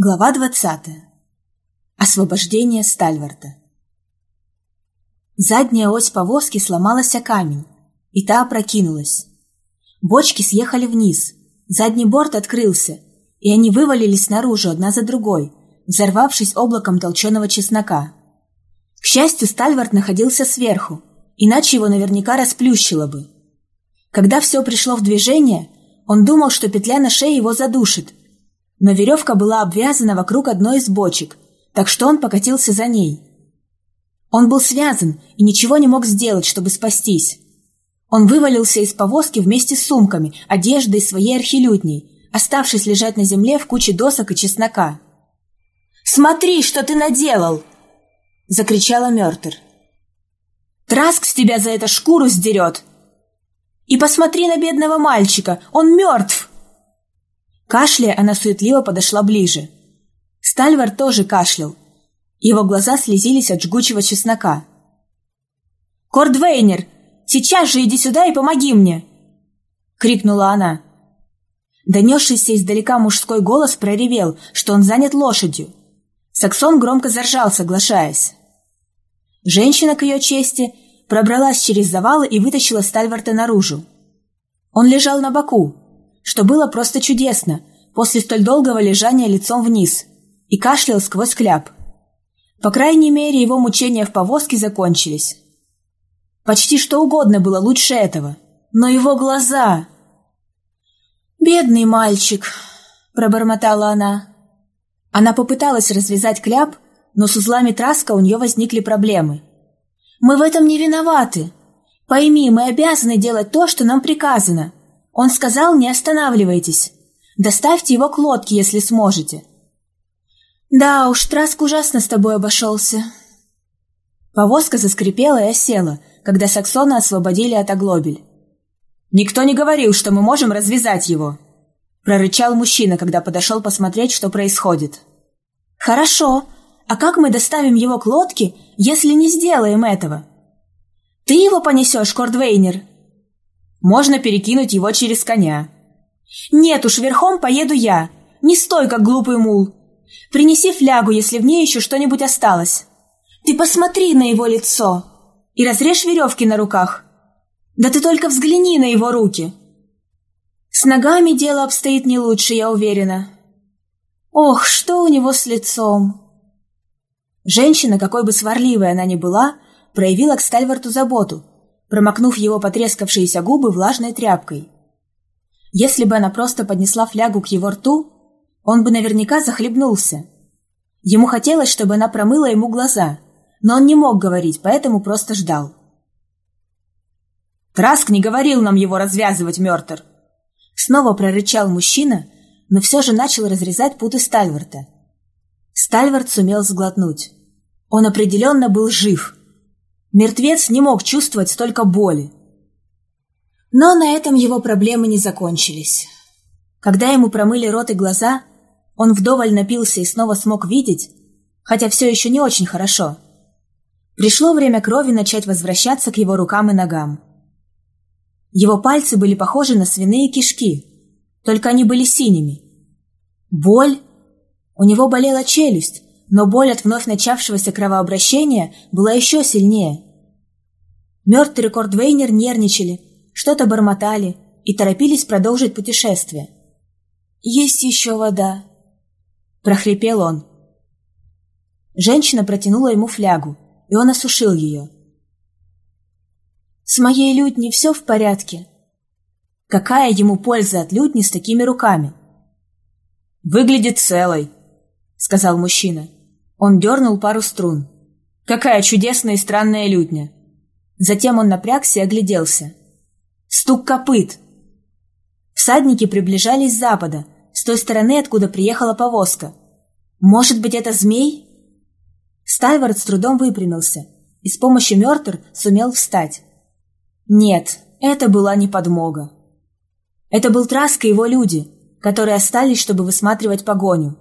Глава 20. Освобождение Стальварта. Задняя ось повозки сломалась о камень, и та опрокинулась. Бочки съехали вниз, задний борт открылся, и они вывалились наружу одна за другой, взорвавшись облаком толченого чеснока. К счастью, Стальвард находился сверху, иначе его наверняка расплющило бы. Когда все пришло в движение, он думал, что петля на шее его задушит, но веревка была обвязана вокруг одной из бочек, так что он покатился за ней. Он был связан и ничего не мог сделать, чтобы спастись. Он вывалился из повозки вместе с сумками, одеждой своей архилютней, оставшись лежать на земле в куче досок и чеснока. «Смотри, что ты наделал!» — закричала Мертер. «Траск с тебя за это шкуру сдерет!» «И посмотри на бедного мальчика, он мертв!» Кашляя, она суетливо подошла ближе. Стальвар тоже кашлял. Его глаза слезились от жгучего чеснока. «Кордвейнер, сейчас же иди сюда и помоги мне!» — крикнула она. Донесшийся издалека мужской голос проревел, что он занят лошадью. Саксон громко заржал, соглашаясь. Женщина, к ее чести, пробралась через завалы и вытащила Стальварта наружу. Он лежал на боку, что было просто чудесно после столь долгого лежания лицом вниз, и кашлял сквозь кляп. По крайней мере, его мучения в повозке закончились. Почти что угодно было лучше этого, но его глаза... «Бедный мальчик», — пробормотала она. Она попыталась развязать кляп, но с узлами траска у нее возникли проблемы. «Мы в этом не виноваты. Пойми, мы обязаны делать то, что нам приказано. Он сказал, не останавливайтесь. Доставьте его к лодке, если сможете. Да уж, Траск ужасно с тобой обошелся. Повозка заскрипела и осела, когда Саксона освободили от оглобель. «Никто не говорил, что мы можем развязать его», — прорычал мужчина, когда подошел посмотреть, что происходит. «Хорошо. А как мы доставим его к лодке, если не сделаем этого? Ты его понесешь, Кордвейнер?» Можно перекинуть его через коня. Нет уж, верхом поеду я. Не стой, как глупый мул. Принеси флягу, если в ней еще что-нибудь осталось. Ты посмотри на его лицо и разрежь веревки на руках. Да ты только взгляни на его руки. С ногами дело обстоит не лучше, я уверена. Ох, что у него с лицом! Женщина, какой бы сварливой она ни была, проявила к Стальварту заботу – промокнув его потрескавшиеся губы влажной тряпкой. Если бы она просто поднесла флягу к его рту, он бы наверняка захлебнулся. Ему хотелось, чтобы она промыла ему глаза, но он не мог говорить, поэтому просто ждал. «Траск не говорил нам его развязывать, Мертер!» Снова прорычал мужчина, но все же начал разрезать путы Стальварта. Стальвард сумел сглотнуть. Он определенно был жив – Мертвец не мог чувствовать столько боли. Но на этом его проблемы не закончились. Когда ему промыли рот и глаза, он вдоволь напился и снова смог видеть, хотя все еще не очень хорошо. Пришло время крови начать возвращаться к его рукам и ногам. Его пальцы были похожи на свиные кишки, только они были синими. Боль. У него болела челюсть, но боль от вновь начавшегося кровообращения была еще сильнее. Мертвый и Кордвейнер нервничали, что-то бормотали и торопились продолжить путешествие. «Есть еще вода!» – прохрипел он. Женщина протянула ему флягу, и он осушил ее. «С моей лютней все в порядке?» Какая ему польза от лютни с такими руками? «Выглядит целой», — сказал мужчина. Он дернул пару струн. «Какая чудесная и странная лютня!» Затем он напрягся и огляделся. Стук копыт. Всадники приближались с запада, с той стороны, откуда приехала повозка. «Может быть, это змей?» Стайвард с трудом выпрямился и с помощью Мертер сумел встать. Нет, это была не подмога. Это был Траск и его люди, которые остались, чтобы высматривать погоню.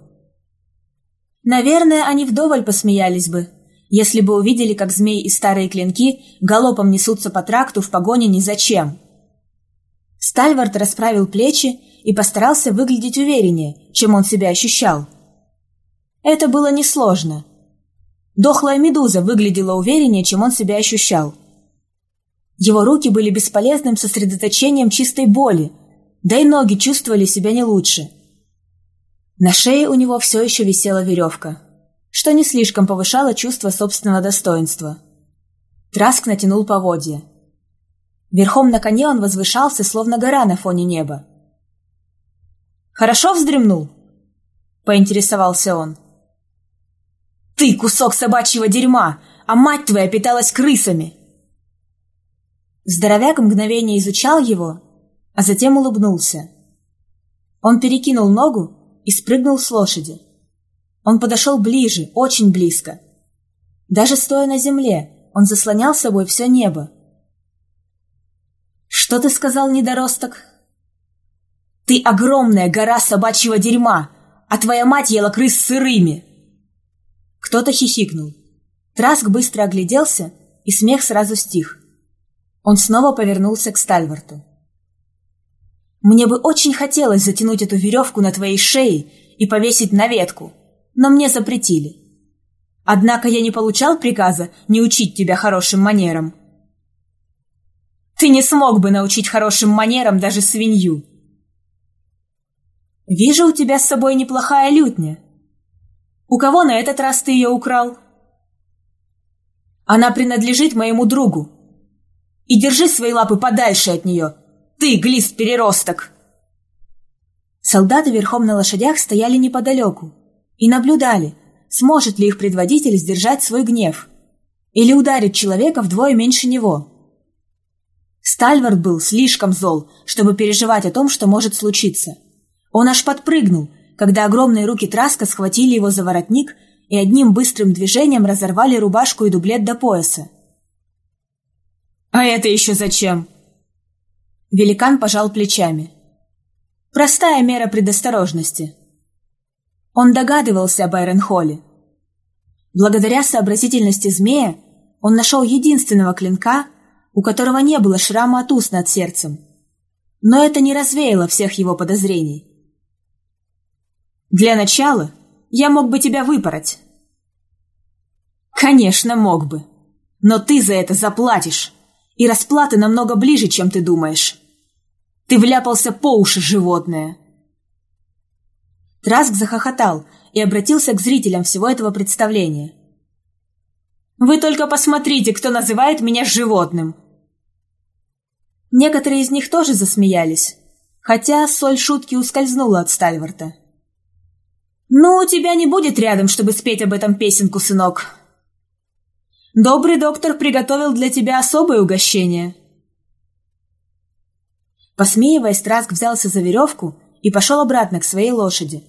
Наверное, они вдоволь посмеялись бы, если бы увидели, как змей и старые клинки галопом несутся по тракту в погоне ни зачем. Стальвард расправил плечи и постарался выглядеть увереннее, чем он себя ощущал. Это было несложно. Дохлая медуза выглядела увереннее, чем он себя ощущал. Его руки были бесполезным сосредоточением чистой боли, да и ноги чувствовали себя не лучше. На шее у него все еще висела веревка, что не слишком повышало чувство собственного достоинства. Траск натянул поводья. Верхом на коне он возвышался, словно гора на фоне неба. «Хорошо вздремнул?» — поинтересовался он. «Ты кусок собачьего дерьма, а мать твоя питалась крысами!» Здоровяк мгновение изучал его, а затем улыбнулся. Он перекинул ногу и спрыгнул с лошади. Он подошел ближе, очень близко. Даже стоя на земле, он заслонял собой все небо. «Что ты сказал, недоросток?» «Ты огромная гора собачьего дерьма, а твоя мать ела крыс сырыми!» Кто-то хихикнул. Траск быстро огляделся, и смех сразу стих. Он снова повернулся к Стальварту. «Мне бы очень хотелось затянуть эту веревку на твоей шее и повесить на ветку, но мне запретили. Однако я не получал приказа не учить тебя хорошим манерам». «Ты не смог бы научить хорошим манерам даже свинью», «Вижу, у тебя с собой неплохая лютня. У кого на этот раз ты ее украл?» «Она принадлежит моему другу. И держи свои лапы подальше от нее. Ты, глист-переросток!» Солдаты верхом на лошадях стояли неподалеку и наблюдали, сможет ли их предводитель сдержать свой гнев или ударит человека вдвое меньше него. Стальвард был слишком зол, чтобы переживать о том, что может случиться – он аж подпрыгнул, когда огромные руки Траска схватили его за воротник и одним быстрым движением разорвали рубашку и дублет до пояса. «А это еще зачем?» Великан пожал плечами. «Простая мера предосторожности». Он догадывался об Айренхолле. Благодаря сообразительности змея он нашел единственного клинка, у которого не было шрама от уст над сердцем. Но это не развеяло всех его подозрений. Для начала я мог бы тебя выпороть. Конечно, мог бы. Но ты за это заплатишь. И расплаты намного ближе, чем ты думаешь. Ты вляпался по уши, животное. Траск захохотал и обратился к зрителям всего этого представления. «Вы только посмотрите, кто называет меня животным!» Некоторые из них тоже засмеялись, хотя соль шутки ускользнула от Стальварта. «Ну, тебя не будет рядом, чтобы спеть об этом песенку, сынок. Добрый доктор приготовил для тебя особое угощение». Посмеиваясь, Траск взялся за веревку и пошел обратно к своей лошади.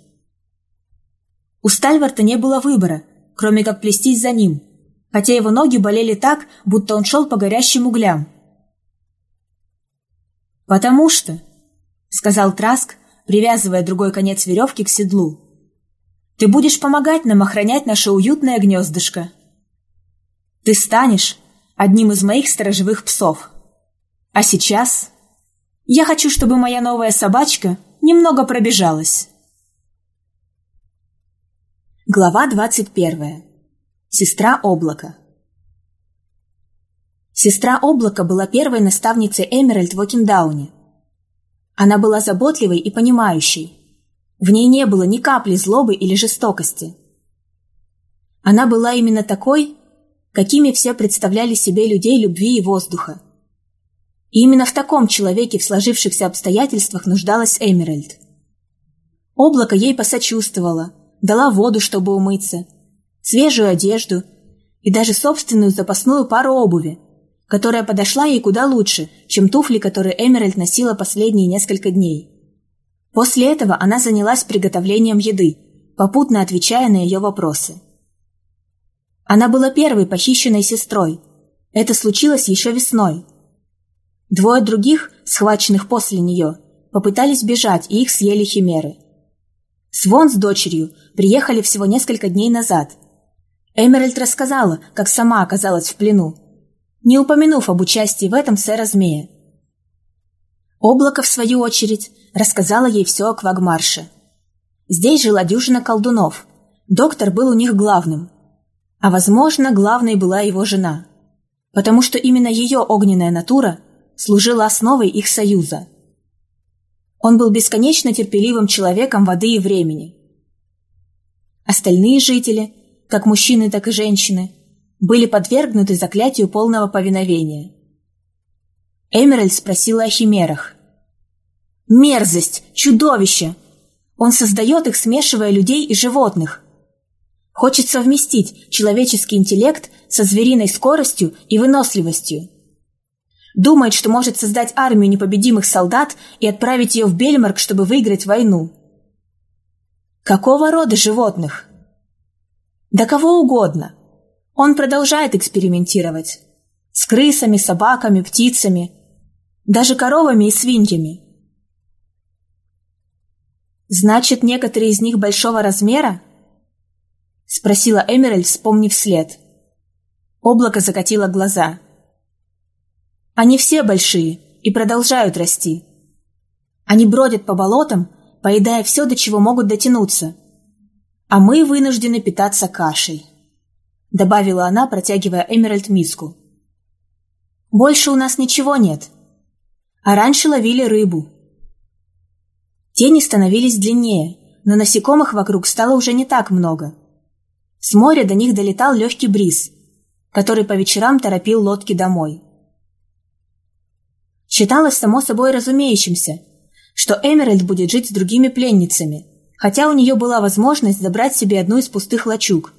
У Стальварта не было выбора, кроме как плестись за ним, хотя его ноги болели так, будто он шел по горящим углям. «Потому что», — сказал Траск, привязывая другой конец веревки к седлу, ты будешь помогать нам охранять наше уютное гнездышко. Ты станешь одним из моих сторожевых псов. А сейчас я хочу, чтобы моя новая собачка немного пробежалась. Глава двадцать первая. Сестра облака. Сестра облака была первой наставницей Эмеральд в Окиндауне. Она была заботливой и понимающей, в ней не было ни капли злобы или жестокости. Она была именно такой, какими все представляли себе людей любви и воздуха. И именно в таком человеке в сложившихся обстоятельствах нуждалась Эмеральд. Облако ей посочувствовало, дала воду, чтобы умыться, свежую одежду и даже собственную запасную пару обуви, которая подошла ей куда лучше, чем туфли, которые Эмеральд носила последние несколько дней. После этого она занялась приготовлением еды, попутно отвечая на ее вопросы. Она была первой похищенной сестрой. Это случилось еще весной. Двое других, схваченных после нее, попытались бежать, и их съели химеры. Свон с дочерью приехали всего несколько дней назад. Эмеральд рассказала, как сама оказалась в плену, не упомянув об участии в этом сэра Змея. Облако, в свою очередь, рассказала ей все о Квагмарше. Здесь жила дюжина колдунов, Доктор был у них главным, а, возможно, главной была его жена, потому что именно ее огненная натура служила основой их союза. Он был бесконечно терпеливым человеком воды и времени. Остальные жители, как мужчины, так и женщины, были подвергнуты заклятию полного повиновения. Эмеральд спросила о химерах. «Мерзость! Чудовище! Он создает их, смешивая людей и животных. Хочет совместить человеческий интеллект со звериной скоростью и выносливостью. Думает, что может создать армию непобедимых солдат и отправить ее в Бельмарк, чтобы выиграть войну. Какого рода животных? Да кого угодно. Он продолжает экспериментировать. С крысами, собаками, птицами, даже коровами и свиньями. Значит, некоторые из них большого размера? — спросила Эмеральд, вспомнив след. Облако закатило глаза. «Они все большие и продолжают расти. Они бродят по болотам, поедая все, до чего могут дотянуться. А мы вынуждены питаться кашей», — добавила она, протягивая Эмеральд миску. «Больше у нас ничего нет. А раньше ловили рыбу». Тени становились длиннее, но насекомых вокруг стало уже не так много — с моря до них долетал легкий бриз, который по вечерам торопил лодки домой. Считалось само собой разумеющимся, что Эмеральд будет жить с другими пленницами, хотя у нее была возможность забрать себе одну из пустых лачуг.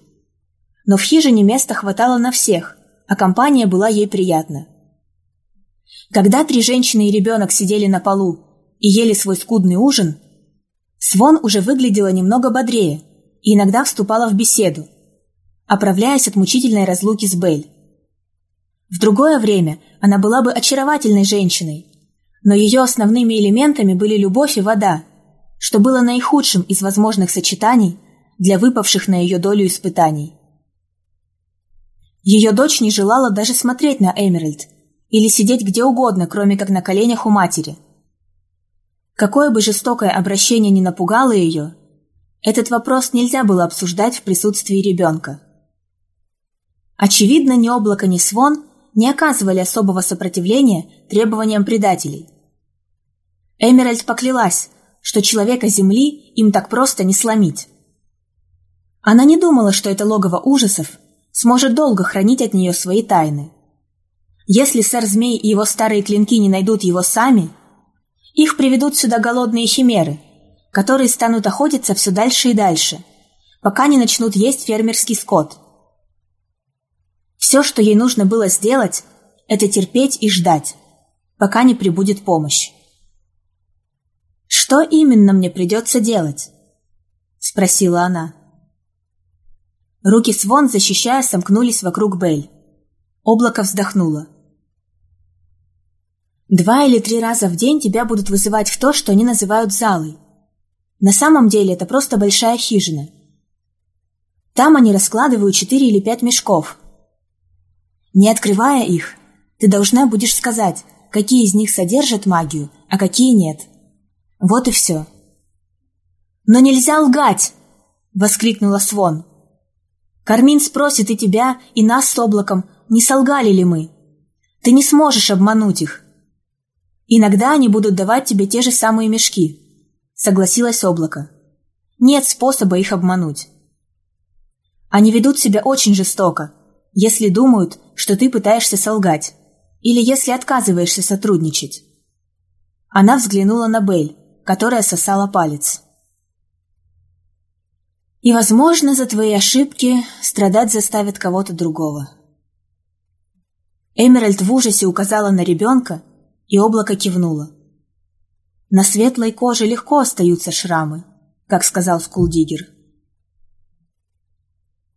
Но в хижине места хватало на всех, а компания была ей приятна. Когда три женщины и ребенок сидели на полу и ели свой скудный ужин, Свон уже выглядела немного бодрее – и иногда вступала в беседу, оправляясь от мучительной разлуки с Белль. В другое время она была бы очаровательной женщиной, но ее основными элементами были любовь и вода, что было наихудшим из возможных сочетаний для выпавших на ее долю испытаний. Ее дочь не желала даже смотреть на Эмеральд или сидеть где угодно, кроме как на коленях у матери. Какое бы жестокое обращение ни напугало ее, этот вопрос нельзя было обсуждать в присутствии ребенка. Очевидно, ни облако, ни свон не оказывали особого сопротивления требованиям предателей. Эмеральд поклялась, что человека Земли им так просто не сломить. Она не думала, что это логово ужасов сможет долго хранить от нее свои тайны. Если сэр-змей и его старые клинки не найдут его сами, их приведут сюда голодные химеры – которые станут охотиться все дальше и дальше, пока не начнут есть фермерский скот. Все, что ей нужно было сделать, это терпеть и ждать, пока не прибудет помощь. «Что именно мне придется делать?» — спросила она. Руки Свон, защищая, сомкнулись вокруг Бель. Облако вздохнуло. «Два или три раза в день тебя будут вызывать в то, что они называют залой. На самом деле это просто большая хижина. Там они раскладывают четыре или пять мешков. Не открывая их, ты должна будешь сказать, какие из них содержат магию, а какие нет. Вот и все. «Но нельзя лгать!» — воскликнула Свон. «Кармин спросит и тебя, и нас с облаком, не солгали ли мы. Ты не сможешь обмануть их. Иногда они будут давать тебе те же самые мешки, согласилось облако. Нет способа их обмануть. Они ведут себя очень жестоко, если думают, что ты пытаешься солгать, или если отказываешься сотрудничать. Она взглянула на Бель, которая сосала палец. И, возможно, за твои ошибки страдать заставит кого-то другого. Эмеральд в ужасе указала на ребенка, и облако кивнуло. На светлой коже легко остаются шрамы, как сказал Скулдигер.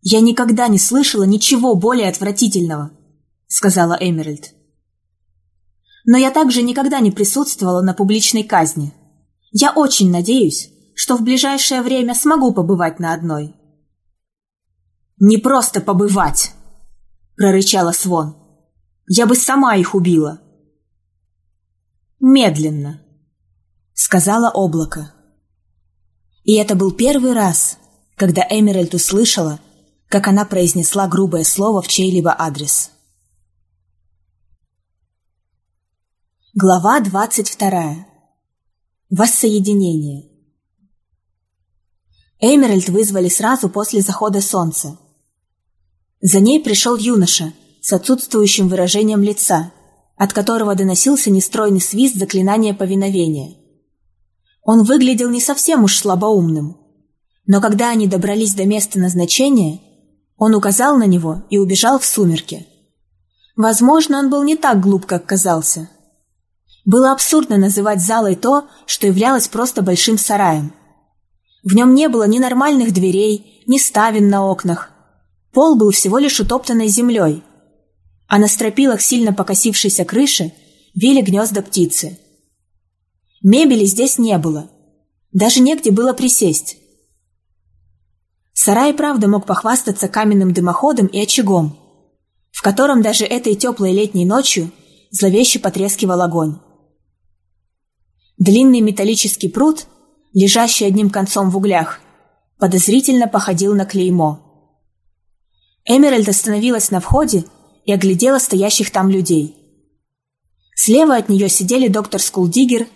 «Я никогда не слышала ничего более отвратительного», — сказала Эмеральд. «Но я также никогда не присутствовала на публичной казни. Я очень надеюсь, что в ближайшее время смогу побывать на одной». «Не просто побывать!» — прорычала Свон. «Я бы сама их убила!» «Медленно!» — сказала облако. И это был первый раз, когда Эмеральд услышала, как она произнесла грубое слово в чей-либо адрес. Глава двадцать вторая. Воссоединение. Эмеральд вызвали сразу после захода солнца. За ней пришел юноша с отсутствующим выражением лица, от которого доносился нестройный свист заклинания повиновения. Он выглядел не совсем уж слабоумным, но когда они добрались до места назначения, он указал на него и убежал в сумерки. Возможно, он был не так глуп, как казался. Было абсурдно называть залой то, что являлось просто большим сараем – в нем не было ни нормальных дверей, ни ставен на окнах. Пол был всего лишь утоптанной землей, а на стропилах сильно покосившейся крыши вели гнезда птицы. Мебели здесь не было. Даже негде было присесть. Сарай правда мог похвастаться каменным дымоходом и очагом, в котором даже этой теплой летней ночью зловеще потрескивал огонь. Длинный металлический пруд лежащий одним концом в углях, подозрительно походил на клеймо. Эмеральд остановилась на входе и оглядела стоящих там людей. Слева от нее сидели доктор Скулдигер,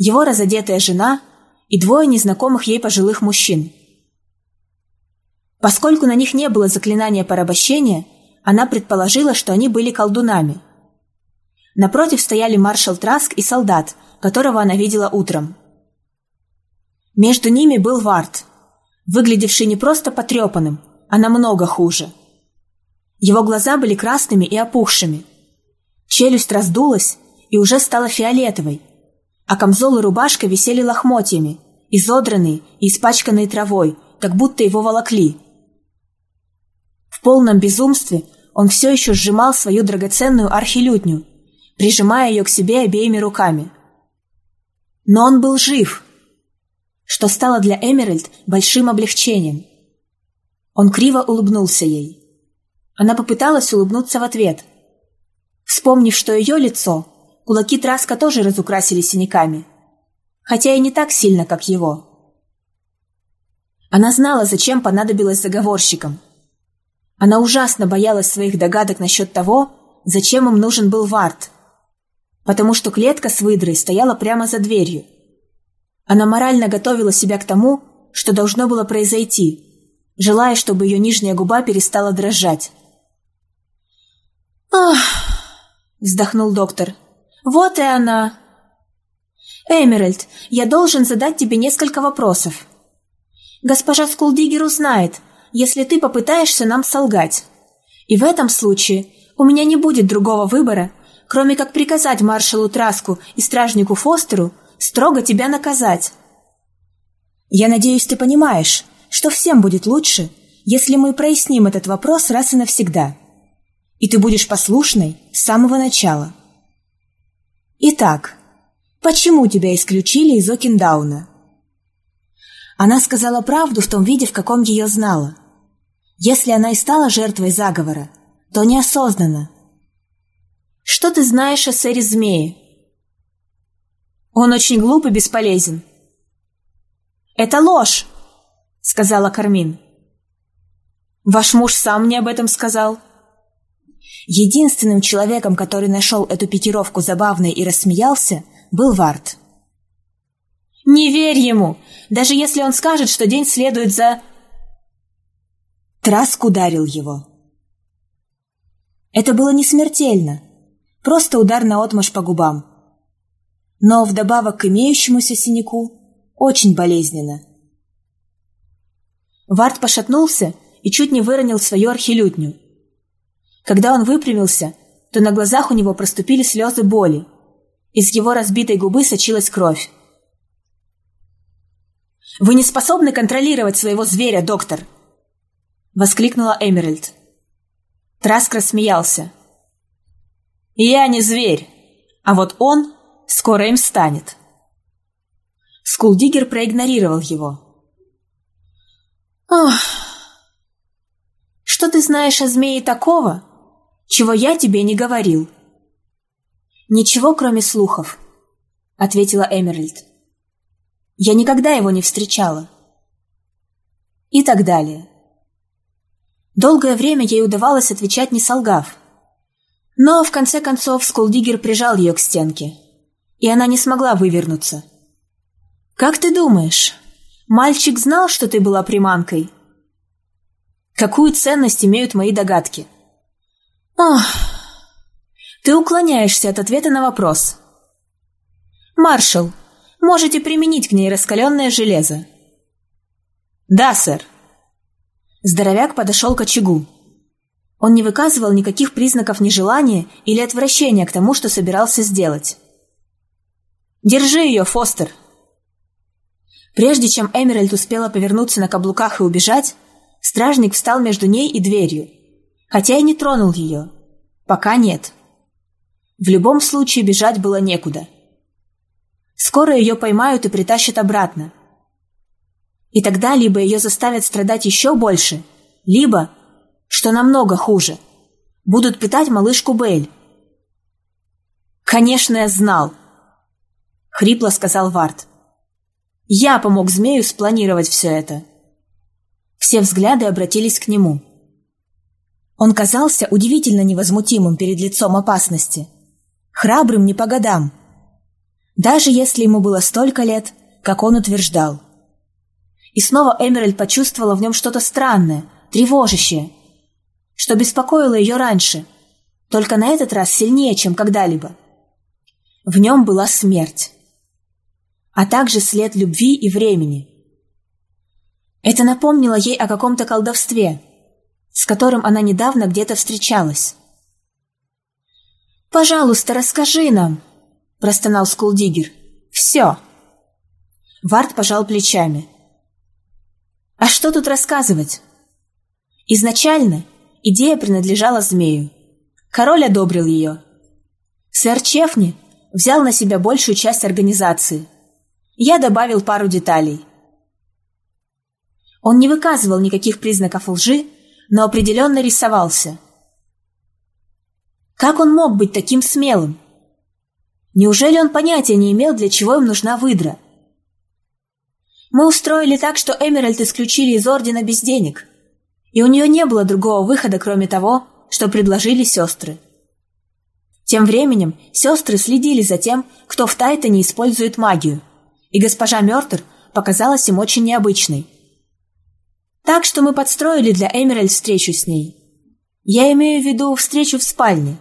его разодетая жена и двое незнакомых ей пожилых мужчин. Поскольку на них не было заклинания порабощения, она предположила, что они были колдунами. Напротив стояли маршал Траск и солдат, которого она видела утром. Между ними был Варт, выглядевший не просто потрепанным, а намного хуже. Его глаза были красными и опухшими. Челюсть раздулась и уже стала фиолетовой, а камзол и рубашка висели лохмотьями, изодранные и испачканные травой, как будто его волокли. В полном безумстве он все еще сжимал свою драгоценную архилютню, прижимая ее к себе обеими руками. Но он был жив — что стало для Эмеральд большим облегчением. Он криво улыбнулся ей. Она попыталась улыбнуться в ответ. Вспомнив, что ее лицо, кулаки Траска тоже разукрасили синяками, хотя и не так сильно, как его. Она знала, зачем понадобилось заговорщикам. Она ужасно боялась своих догадок насчет того, зачем им нужен был Варт, потому что клетка с выдрой стояла прямо за дверью. Она морально готовила себя к тому, что должно было произойти, желая, чтобы ее нижняя губа перестала дрожать. «Ах!» — вздохнул доктор. «Вот и она!» «Эмеральд, я должен задать тебе несколько вопросов. Госпожа Скулдигер узнает, если ты попытаешься нам солгать. И в этом случае у меня не будет другого выбора, кроме как приказать маршалу Траску и стражнику Фостеру строго тебя наказать. Я надеюсь, ты понимаешь, что всем будет лучше, если мы проясним этот вопрос раз и навсегда. И ты будешь послушной с самого начала. Итак, почему тебя исключили из Окиндауна? Она сказала правду в том виде, в каком ее знала. Если она и стала жертвой заговора, то неосознанно. Что ты знаешь о сэре Змее? Он очень глуп и бесполезен. «Это ложь!» — сказала Кармин. «Ваш муж сам мне об этом сказал». Единственным человеком, который нашел эту пикировку забавной и рассмеялся, был Варт. «Не верь ему, даже если он скажет, что день следует за...» Траск ударил его. Это было не смертельно, просто удар наотмашь по губам но вдобавок к имеющемуся синяку очень болезненно. Вард пошатнулся и чуть не выронил свою архилютню. Когда он выпрямился, то на глазах у него проступили слезы боли. Из его разбитой губы сочилась кровь. «Вы не способны контролировать своего зверя, доктор!» — воскликнула Эмеральд. Траск рассмеялся. «Я не зверь, а вот он Скоро им станет. Скулдигер проигнорировал его. «Ох, что ты знаешь о змее такого, чего я тебе не говорил?» «Ничего, кроме слухов», — ответила Эмеральд. «Я никогда его не встречала». и так далее. Долгое время ей удавалось отвечать не солгав. Но, в конце концов, Скулдигер прижал ее к стенке, и она не смогла вывернуться. «Как ты думаешь, мальчик знал, что ты была приманкой?» «Какую ценность имеют мои догадки?» «Ох, ты уклоняешься от ответа на вопрос». «Маршал, можете применить к ней раскаленное железо». «Да, сэр». Здоровяк подошел к очагу. Он не выказывал никаких признаков нежелания или отвращения к тому, что собирался сделать. «Держи ее, Фостер!» Прежде чем Эмеральд успела повернуться на каблуках и убежать, стражник встал между ней и дверью, хотя и не тронул ее. Пока нет. В любом случае бежать было некуда. Скоро ее поймают и притащат обратно. И тогда либо ее заставят страдать еще больше, либо, что намного хуже, будут пытать малышку Бель. «Конечно, я знал!» — хрипло сказал Вард. «Я помог змею спланировать все это». Все взгляды обратились к нему. Он казался удивительно невозмутимым перед лицом опасности, храбрым не по годам, даже если ему было столько лет, как он утверждал. И снова Эмеральд почувствовала в нем что-то странное, тревожащее, что беспокоило ее раньше, только на этот раз сильнее, чем когда-либо. В нем была смерть, а также след любви и времени. Это напомнило ей о каком-то колдовстве, с которым она недавно где-то встречалась. «Пожалуйста, расскажи нам», – простонал Скулдигер. «Все». Вард пожал плечами. А что тут рассказывать? Изначально идея принадлежала змею. Король одобрил ее. Сэр Чефни взял на себя большую часть организации. Я добавил пару деталей. Он не выказывал никаких признаков лжи, но определенно рисовался. Как он мог быть таким смелым? Неужели он понятия не имел, для чего им нужна выдра? Мы устроили так, что Эмеральд исключили из Ордена без денег, и у нее не было другого выхода, кроме того, что предложили сестры. Тем временем сестры следили за тем, кто в Тайтоне использует магию, и госпожа Мёртер показалась им очень необычной. Так что мы подстроили для Эмеральд встречу с ней. Я имею в виду встречу в спальне.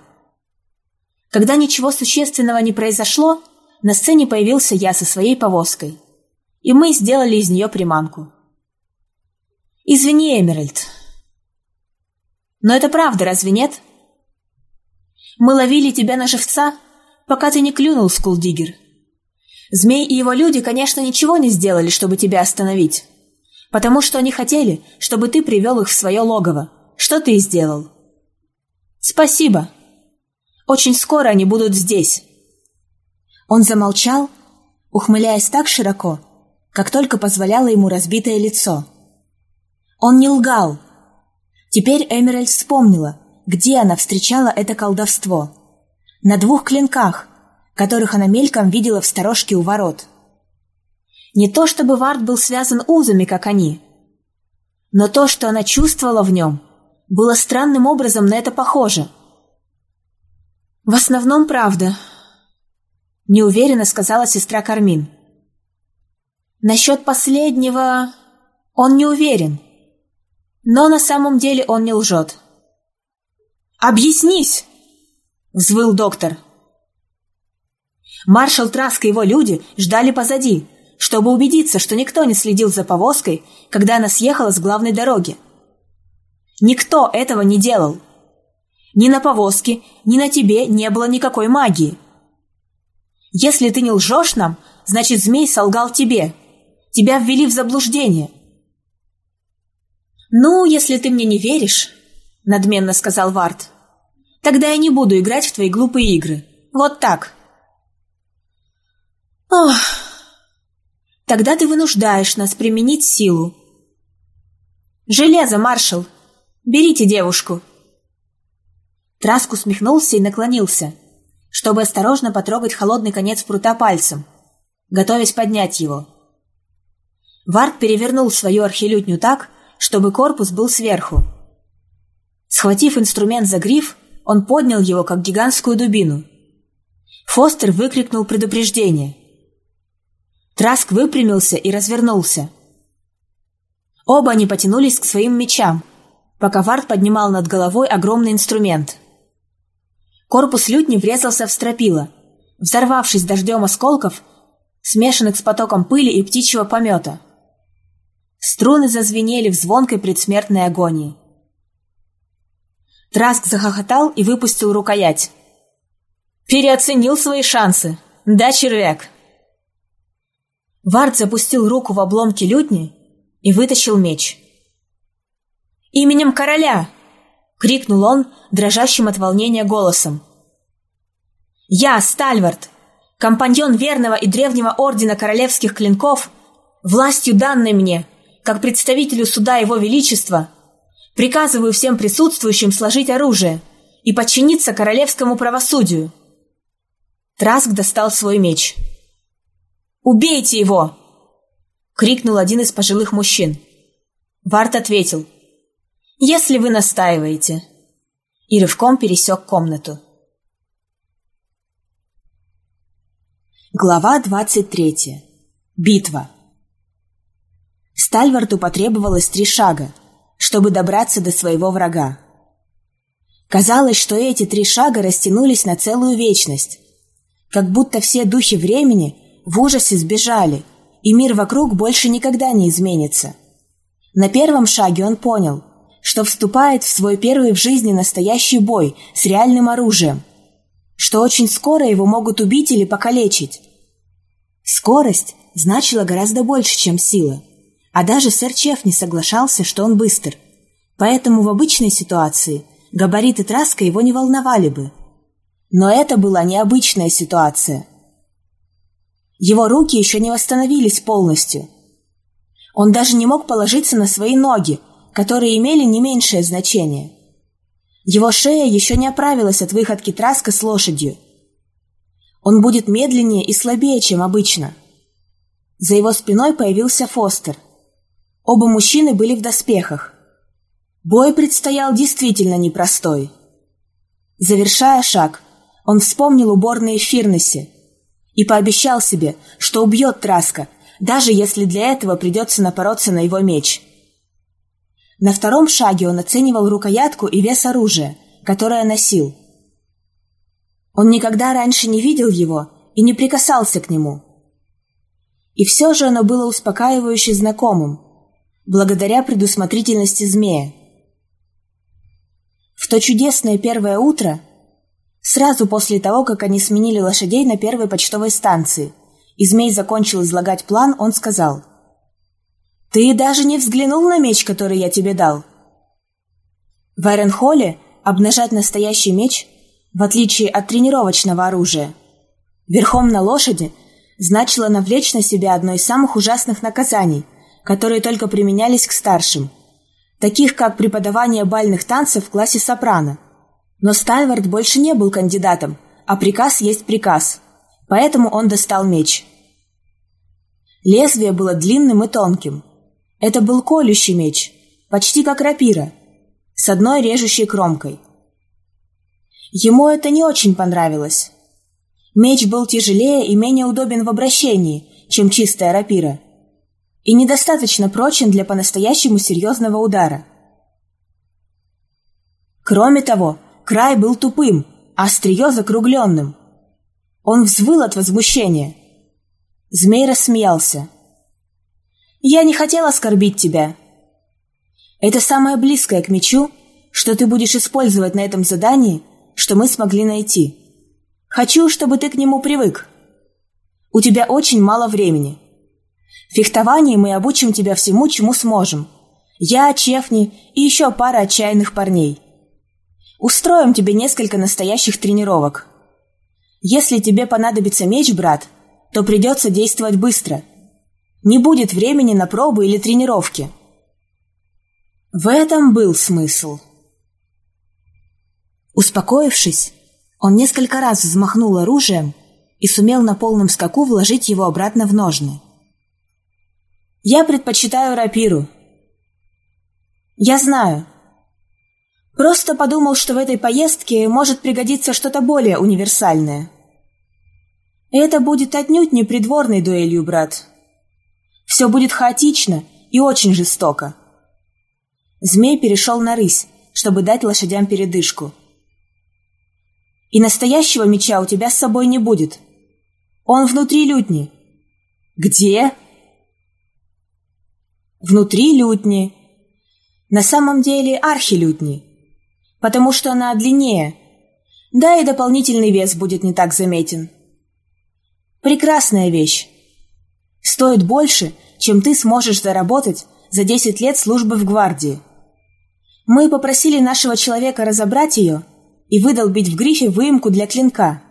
Когда ничего существенного не произошло, на сцене появился я со своей повозкой – и мы сделали из нее приманку. Извини, Эмеральд. Но это правда, разве нет? Мы ловили тебя на живца, пока ты не клюнул, Скулдигер. Змей и его люди, конечно, ничего не сделали, чтобы тебя остановить, потому что они хотели, чтобы ты привел их в свое логово, что ты и сделал. Спасибо. Очень скоро они будут здесь. Он замолчал, ухмыляясь так широко, как только позволяло ему разбитое лицо. Он не лгал. Теперь Эмеральд вспомнила, где она встречала это колдовство. На двух клинках, которых она мельком видела в сторожке у ворот. Не то чтобы Вард был связан узами, как они, но то, что она чувствовала в нем, было странным образом на это похоже. «В основном правда», — неуверенно сказала сестра Кармин. Насчет последнего он не уверен. Но на самом деле он не лжет. «Объяснись!» — взвыл доктор. Маршал Траск и его люди ждали позади, чтобы убедиться, что никто не следил за повозкой, когда она съехала с главной дороги. Никто этого не делал. Ни на повозке, ни на тебе не было никакой магии. Если ты не лжешь нам, значит, змей солгал тебе. Тебя ввели в заблуждение». «Ну, если ты мне не веришь», — надменно сказал Вард, «тогда я не буду играть в твои глупые игры. Вот так». «Ох, тогда ты вынуждаешь нас применить силу». «Железо, маршал! Берите девушку!» Траск усмехнулся и наклонился, чтобы осторожно потрогать холодный конец прута пальцем, готовясь поднять его. Вард перевернул свою архилютню так, чтобы корпус был сверху. Схватив инструмент за гриф, он поднял его, как гигантскую дубину. Фостер выкрикнул предупреждение. Траск выпрямился и развернулся. Оба они потянулись к своим мечам, пока Вард поднимал над головой огромный инструмент. Корпус лютни врезался в стропила, взорвавшись дождем осколков, смешанных с потоком пыли и птичьего помета. Струны зазвенели в звонкой предсмертной агонии. Траск захохотал и выпустил рукоять. «Переоценил свои шансы! Да, червяк!» Вард запустил руку в обломки лютни и вытащил меч. «Именем короля!» — крикнул он, дрожащим от волнения голосом. «Я, Стальвард, компаньон верного и древнего ордена королевских клинков, властью данной мне, как представителю суда его величества, приказываю всем присутствующим сложить оружие и подчиниться королевскому правосудию». Траск достал свой меч. «Убейте его!» — крикнул один из пожилых мужчин. Варт ответил. «Если вы настаиваете». И рывком пересек комнату. Глава 23. Битва. Стальварту потребовалось три шага, чтобы добраться до своего врага. Казалось, что эти три шага растянулись на целую вечность, как будто все духи времени в ужасе сбежали, и мир вокруг больше никогда не изменится. На первом шаге он понял, что вступает в свой первый в жизни настоящий бой с реальным оружием, что очень скоро его могут убить или покалечить. Скорость значила гораздо больше, чем сила, а даже сэр Чеф не соглашался, что он быстр. Поэтому в обычной ситуации габариты Траска его не волновали бы. Но это была необычная ситуация. Его руки еще не восстановились полностью. Он даже не мог положиться на свои ноги, которые имели не меньшее значение. Его шея еще не оправилась от выходки Траска с лошадью. Он будет медленнее и слабее, чем обычно. За его спиной появился Фостер. Оба мужчины были в доспехах. Бой предстоял действительно непростой. Завершая шаг, он вспомнил уборные в Фирнесе – и пообещал себе, что убьет Траска, даже если для этого придется напороться на его меч. На втором шаге он оценивал рукоятку и вес оружия, которое носил. Он никогда раньше не видел его и не прикасался к нему. И все же оно было успокаивающе знакомым, благодаря предусмотрительности змея. В то чудесное первое утро Сразу после того, как они сменили лошадей на первой почтовой станции, и Змей закончил излагать план, он сказал. «Ты даже не взглянул на меч, который я тебе дал?» В Айренхолле обнажать настоящий меч, в отличие от тренировочного оружия, верхом на лошади значило навлечь на себя одно из самых ужасных наказаний, которые только применялись к старшим, таких как преподавание бальных танцев в классе сопрано – но Стальвард больше не был кандидатом, а приказ есть приказ. Поэтому он достал меч. Лезвие было длинным и тонким. Это был колющий меч, почти как рапира, с одной режущей кромкой. Ему это не очень понравилось. Меч был тяжелее и менее удобен в обращении, чем чистая рапира, и недостаточно прочен для по-настоящему серьезного удара. Кроме того, Край был тупым, а острие закругленным. Он взвыл от возмущения. Змей рассмеялся. «Я не хотел оскорбить тебя. Это самое близкое к мечу, что ты будешь использовать на этом задании, что мы смогли найти. Хочу, чтобы ты к нему привык. У тебя очень мало времени. В фехтовании мы обучим тебя всему, чему сможем. Я, Чефни и еще пара отчаянных парней. Устроим тебе несколько настоящих тренировок. Если тебе понадобится меч, брат, то придется действовать быстро. Не будет времени на пробы или тренировки. В этом был смысл. Успокоившись, он несколько раз взмахнул оружием и сумел на полном скаку вложить его обратно в ножны. «Я предпочитаю рапиру». «Я знаю. Просто подумал, что в этой поездке может пригодиться что-то более универсальное. Это будет отнюдь не придворной дуэлью, брат. Все будет хаотично и очень жестоко». Змей перешел на рысь, чтобы дать лошадям передышку. «И настоящего меча у тебя с собой не будет. Он внутри лютни». «Где?» «Внутри лютни. На самом деле архилютни, потому что она длиннее. Да и дополнительный вес будет не так заметен. Прекрасная вещь. Стоит больше, чем ты сможешь заработать за 10 лет службы в гвардии. Мы попросили нашего человека разобрать ее и выдолбить в грифе выемку для клинка.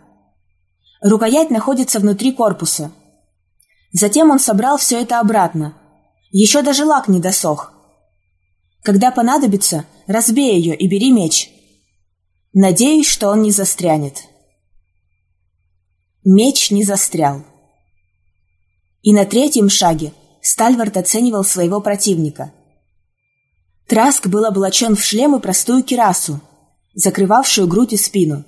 Рукоять находится внутри корпуса. Затем он собрал все это обратно. Еще даже лак не досох. Когда понадобится, разбей ее и бери меч. Надеюсь, что он не застрянет. Меч не застрял. И на третьем шаге Стальвард оценивал своего противника – Траск был облачен в шлем и простую кирасу, закрывавшую грудь и спину.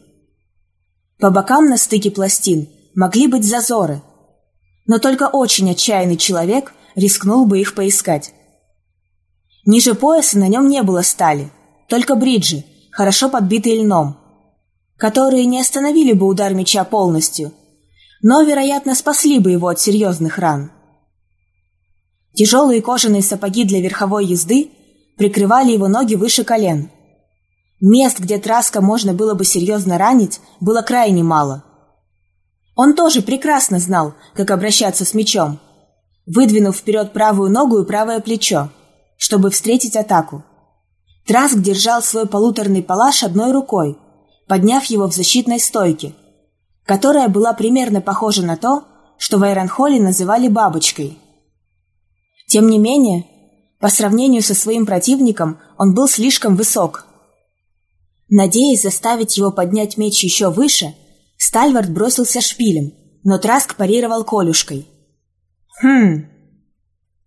По бокам на стыке пластин могли быть зазоры, но только очень отчаянный человек рискнул бы их поискать. Ниже пояса на нем не было стали, только бриджи, хорошо подбитые льном, которые не остановили бы удар меча полностью, но, вероятно, спасли бы его от серьезных ран. Тяжелые кожаные сапоги для верховой езды прикрывали его ноги выше колен. Мест, где Траска можно было бы серьезно ранить, было крайне мало. Он тоже прекрасно знал, как обращаться с мечом, выдвинув вперед правую ногу и правое плечо, чтобы встретить атаку. Траск держал свой полуторный палаш одной рукой, подняв его в защитной стойке, которая была примерно похожа на то, что в Айронхолле называли «бабочкой». Тем не менее, по сравнению со своим противником он был слишком высок. Надеясь заставить его поднять меч еще выше, Стальвард бросился шпилем, но Траск парировал колюшкой. Хм.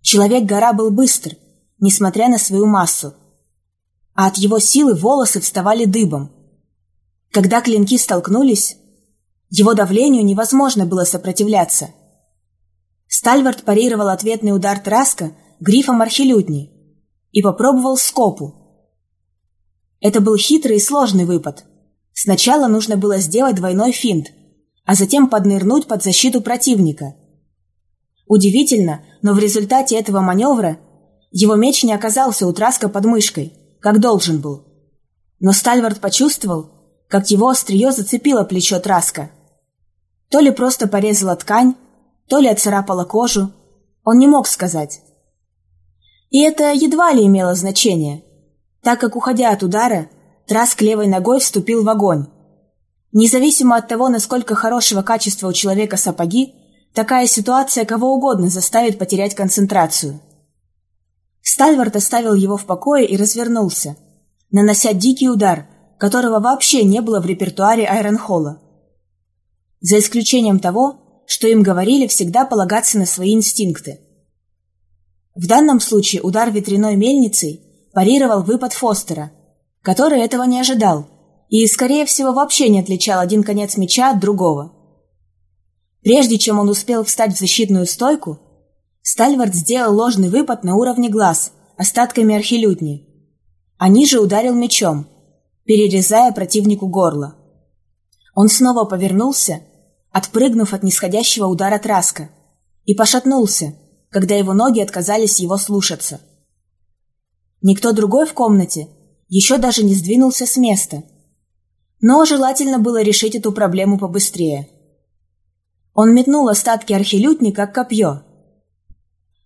Человек-гора был быстр, несмотря на свою массу. А от его силы волосы вставали дыбом. Когда клинки столкнулись, его давлению невозможно было сопротивляться. Стальвард парировал ответный удар Траска грифом архилютни и попробовал скопу. Это был хитрый и сложный выпад. Сначала нужно было сделать двойной финт, а затем поднырнуть под защиту противника. Удивительно, но в результате этого маневра его меч не оказался у Траска под мышкой, как должен был. Но Стальвард почувствовал, как его острие зацепило плечо Траска. То ли просто порезала ткань, то ли отцарапала кожу. Он не мог сказать. И это едва ли имело значение, так как, уходя от удара, Траск левой ногой вступил в огонь. Независимо от того, насколько хорошего качества у человека сапоги, такая ситуация кого угодно заставит потерять концентрацию. Стальвард оставил его в покое и развернулся, нанося дикий удар, которого вообще не было в репертуаре Айронхолла. За исключением того, что им говорили всегда полагаться на свои инстинкты. В данном случае удар ветряной мельницей парировал выпад Фостера, который этого не ожидал и, скорее всего, вообще не отличал один конец меча от другого. Прежде чем он успел встать в защитную стойку, Стальвард сделал ложный выпад на уровне глаз остатками архилютни, а ниже ударил мечом, перерезая противнику горло. Он снова повернулся, отпрыгнув от нисходящего удара Траска, и пошатнулся, когда его ноги отказались его слушаться. Никто другой в комнате еще даже не сдвинулся с места. Но желательно было решить эту проблему побыстрее. Он метнул остатки архилютни, как копье.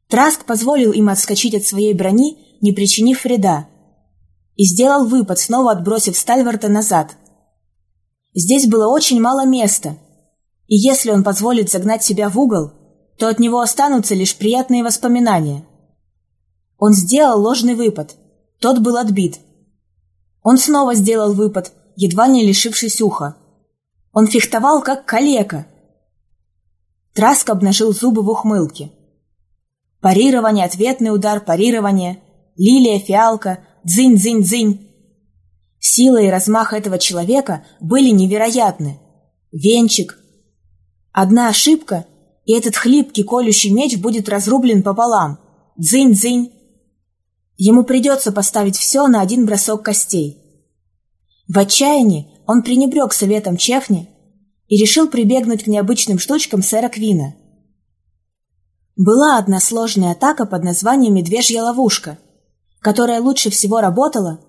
Траск позволил им отскочить от своей брони, не причинив вреда, и сделал выпад, снова отбросив Стальварта назад. Здесь было очень мало места, и если он позволит загнать себя в угол, то от него останутся лишь приятные воспоминания. Он сделал ложный выпад. Тот был отбит. Он снова сделал выпад, едва не лишившись уха. Он фехтовал, как калека. Траск обнажил зубы в ухмылке. Парирование, ответный удар, парирование. Лилия, фиалка, Дзынь-дзынь-дзынь. Сила и размах этого человека были невероятны. Венчик. Одна ошибка, и этот хлипкий колющий меч будет разрублен пополам. Дзынь-дзынь. Ему придется поставить все на один бросок костей. В отчаянии он пренебрег советом Чефни и решил прибегнуть к необычным штучкам сэра Квина. Была одна сложная атака под названием «Медвежья ловушка», которая лучше всего работала,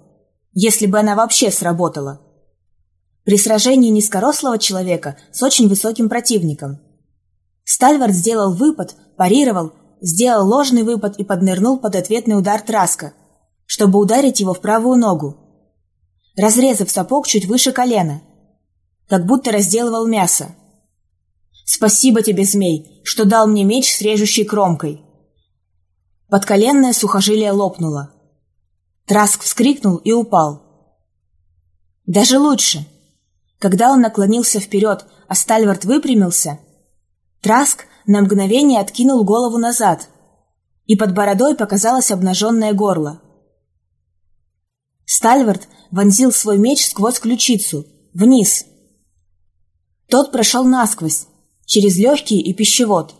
если бы она вообще сработала, при сражении низкорослого человека с очень высоким противником. Стальвард сделал выпад, парировал, сделал ложный выпад и поднырнул под ответный удар Траска, чтобы ударить его в правую ногу, разрезав сапог чуть выше колена, как будто разделывал мясо. «Спасибо тебе, змей, что дал мне меч с режущей кромкой!» Подколенное сухожилие лопнуло. Траск вскрикнул и упал. Даже лучше. Когда он наклонился вперед, а Стальвард выпрямился, Траск на мгновение откинул голову назад, и под бородой показалось обнаженное горло. Стальвард вонзил свой меч сквозь ключицу, вниз. Тот прошел насквозь, через легкий и пищевод.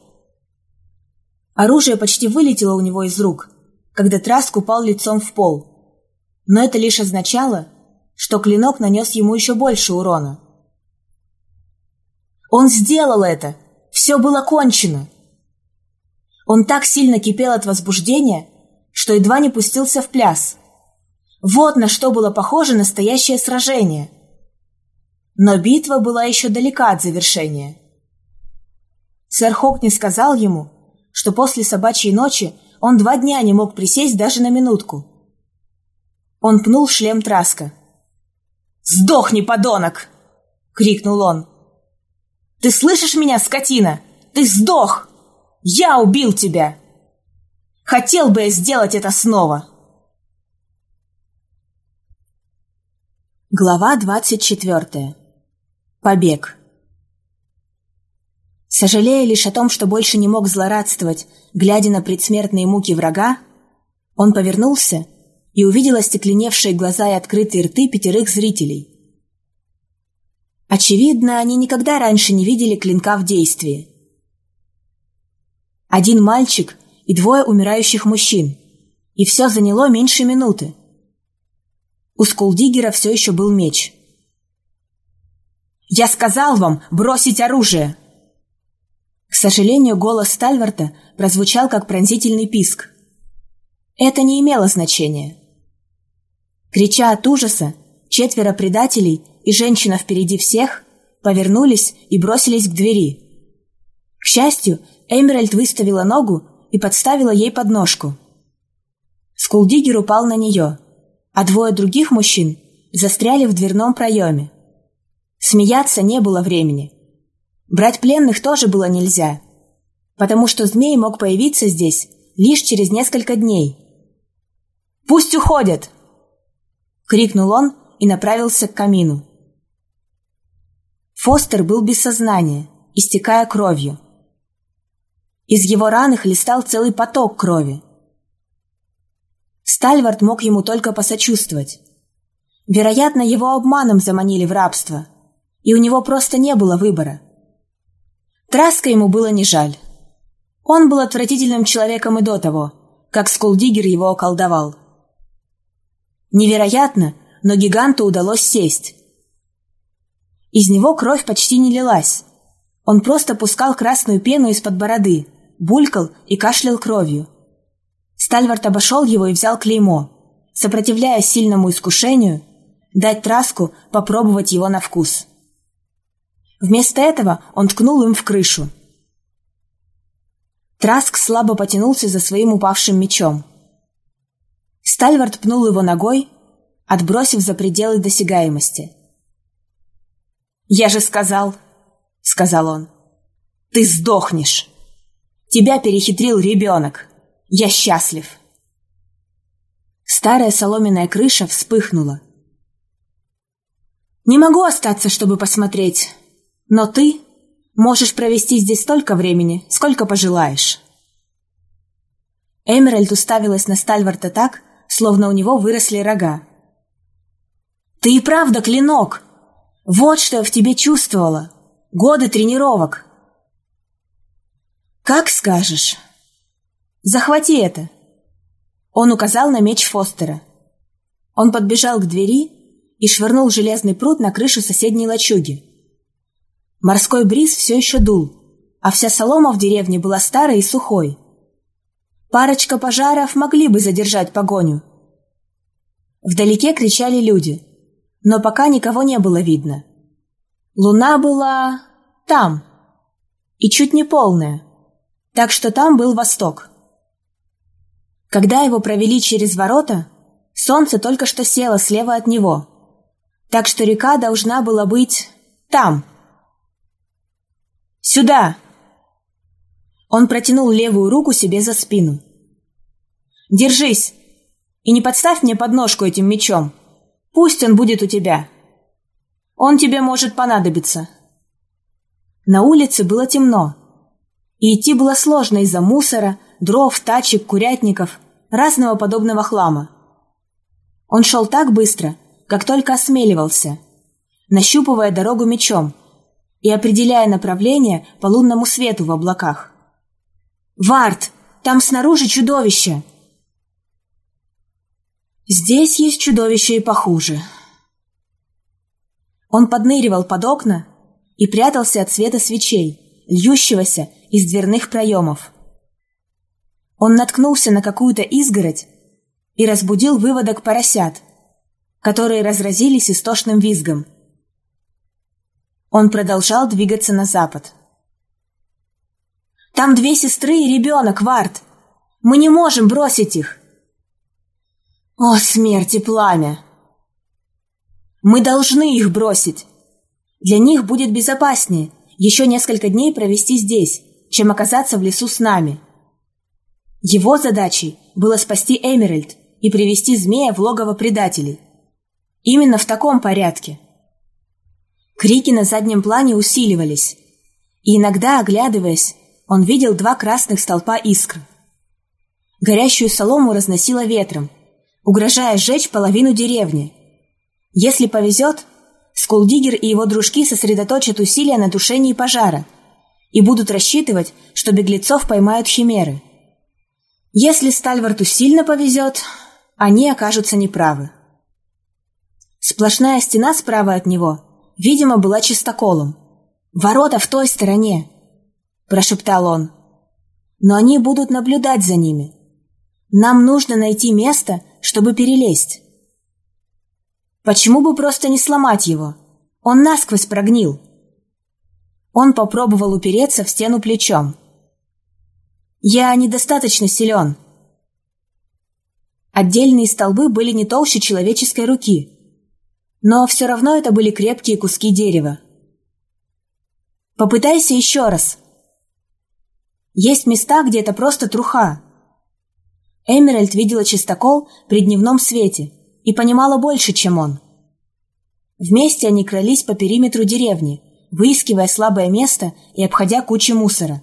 Оружие почти вылетело у него из рук, когда Траск упал лицом в пол но это лишь означало, что клинок нанес ему еще больше урона. Он сделал это! Все было кончено! Он так сильно кипел от возбуждения, что едва не пустился в пляс. Вот на что было похоже настоящее сражение. Но битва была еще далека от завершения. Сэр Хокни сказал ему, что после собачьей ночи он два дня не мог присесть даже на минутку. Он пнул шлем Траска. «Сдохни, подонок!» — крикнул он. «Ты слышишь меня, скотина? Ты сдох! Я убил тебя! Хотел бы я сделать это снова!» Глава двадцать четвертая. Побег. Сожалея лишь о том, что больше не мог злорадствовать, глядя на предсмертные муки врага, он повернулся и увидел остекленевшие глаза и открытые рты пятерых зрителей. Очевидно, они никогда раньше не видели клинка в действии. Один мальчик и двое умирающих мужчин, и все заняло меньше минуты. У Скулдигера все еще был меч. «Я сказал вам бросить оружие!» К сожалению, голос Стальварта прозвучал как пронзительный писк. Это не имело значения. Крича от ужаса, четверо предателей и женщина впереди всех повернулись и бросились к двери. К счастью, Эмеральд выставила ногу и подставила ей подножку. Скулдигер упал на нее, а двое других мужчин застряли в дверном проеме. Смеяться не было времени. Брать пленных тоже было нельзя, потому что змей мог появиться здесь лишь через несколько дней. «Пусть уходят!» крикнул он и направился к камину. Фостер был без сознания, истекая кровью. Из его раны хлестал целый поток крови. Стальвард мог ему только посочувствовать. Вероятно, его обманом заманили в рабство, и у него просто не было выбора. Траска ему было не жаль. Он был отвратительным человеком и до того, как Скулдигер его околдовал. Невероятно, но гиганту удалось сесть. Из него кровь почти не лилась. Он просто пускал красную пену из-под бороды, булькал и кашлял кровью. Стальвард обошел его и взял клеймо, сопротивляясь сильному искушению, дать Траску попробовать его на вкус. Вместо этого он ткнул им в крышу. Траск слабо потянулся за своим упавшим мечом. Стальвард пнул его ногой, отбросив за пределы досягаемости. «Я же сказал», — сказал он, — «ты сдохнешь. Тебя перехитрил ребенок. Я счастлив». Старая соломенная крыша вспыхнула. «Не могу остаться, чтобы посмотреть, но ты можешь провести здесь столько времени, сколько пожелаешь». Эмеральд уставилась на Стальварта так, словно у него выросли рога. «Ты и правда клинок! Вот что я в тебе чувствовала! Годы тренировок!» «Как скажешь!» «Захвати это!» Он указал на меч Фостера. Он подбежал к двери и швырнул железный пруд на крышу соседней лачуги. Морской бриз все еще дул, а вся солома в деревне была старой и сухой. Парочка пожаров могли бы задержать погоню. Вдалеке кричали люди, но пока никого не было видно. Луна была там, и чуть не полная, так что там был восток. Когда его провели через ворота, солнце только что село слева от него, так что река должна была быть там. «Сюда!» Он протянул левую руку себе за спину. «Держись! И не подставь мне подножку этим мечом. Пусть он будет у тебя. Он тебе может понадобиться». На улице было темно, и идти было сложно из-за мусора, дров, тачек, курятников, разного подобного хлама. Он шел так быстро, как только осмеливался, нащупывая дорогу мечом и определяя направление по лунному свету в облаках. «Вард, там снаружи чудовище!» «Здесь есть чудовище и похуже». Он подныривал под окна и прятался от света свечей, льющегося из дверных проемов. Он наткнулся на какую-то изгородь и разбудил выводок поросят, которые разразились истошным визгом. Он продолжал двигаться на запад. Там две сестры и ребенок, Вард. Мы не можем бросить их. О, смерть и пламя! Мы должны их бросить. Для них будет безопаснее еще несколько дней провести здесь, чем оказаться в лесу с нами. Его задачей было спасти Эмеральд и привести змея в логово предателей. Именно в таком порядке. Крики на заднем плане усиливались, и иногда, оглядываясь, он видел два красных столпа искр. Горящую солому разносило ветром, угрожая сжечь половину деревни. Если повезет, Скулдигер и его дружки сосредоточат усилия на тушении пожара и будут рассчитывать, что беглецов поймают химеры. Если Стальварту сильно повезет, они окажутся неправы. Сплошная стена справа от него, видимо, была чистоколом. «Ворота в той стороне!» прошептал он. Но они будут наблюдать за ними. Нам нужно найти место, чтобы перелезть. Почему бы просто не сломать его? Он насквозь прогнил. Он попробовал упереться в стену плечом. Я недостаточно силен. Отдельные столбы были не толще человеческой руки, но все равно это были крепкие куски дерева. Попытайся еще раз, есть места, где это просто труха. Эмеральд видела чистокол при дневном свете и понимала больше, чем он. Вместе они крались по периметру деревни, выискивая слабое место и обходя кучи мусора.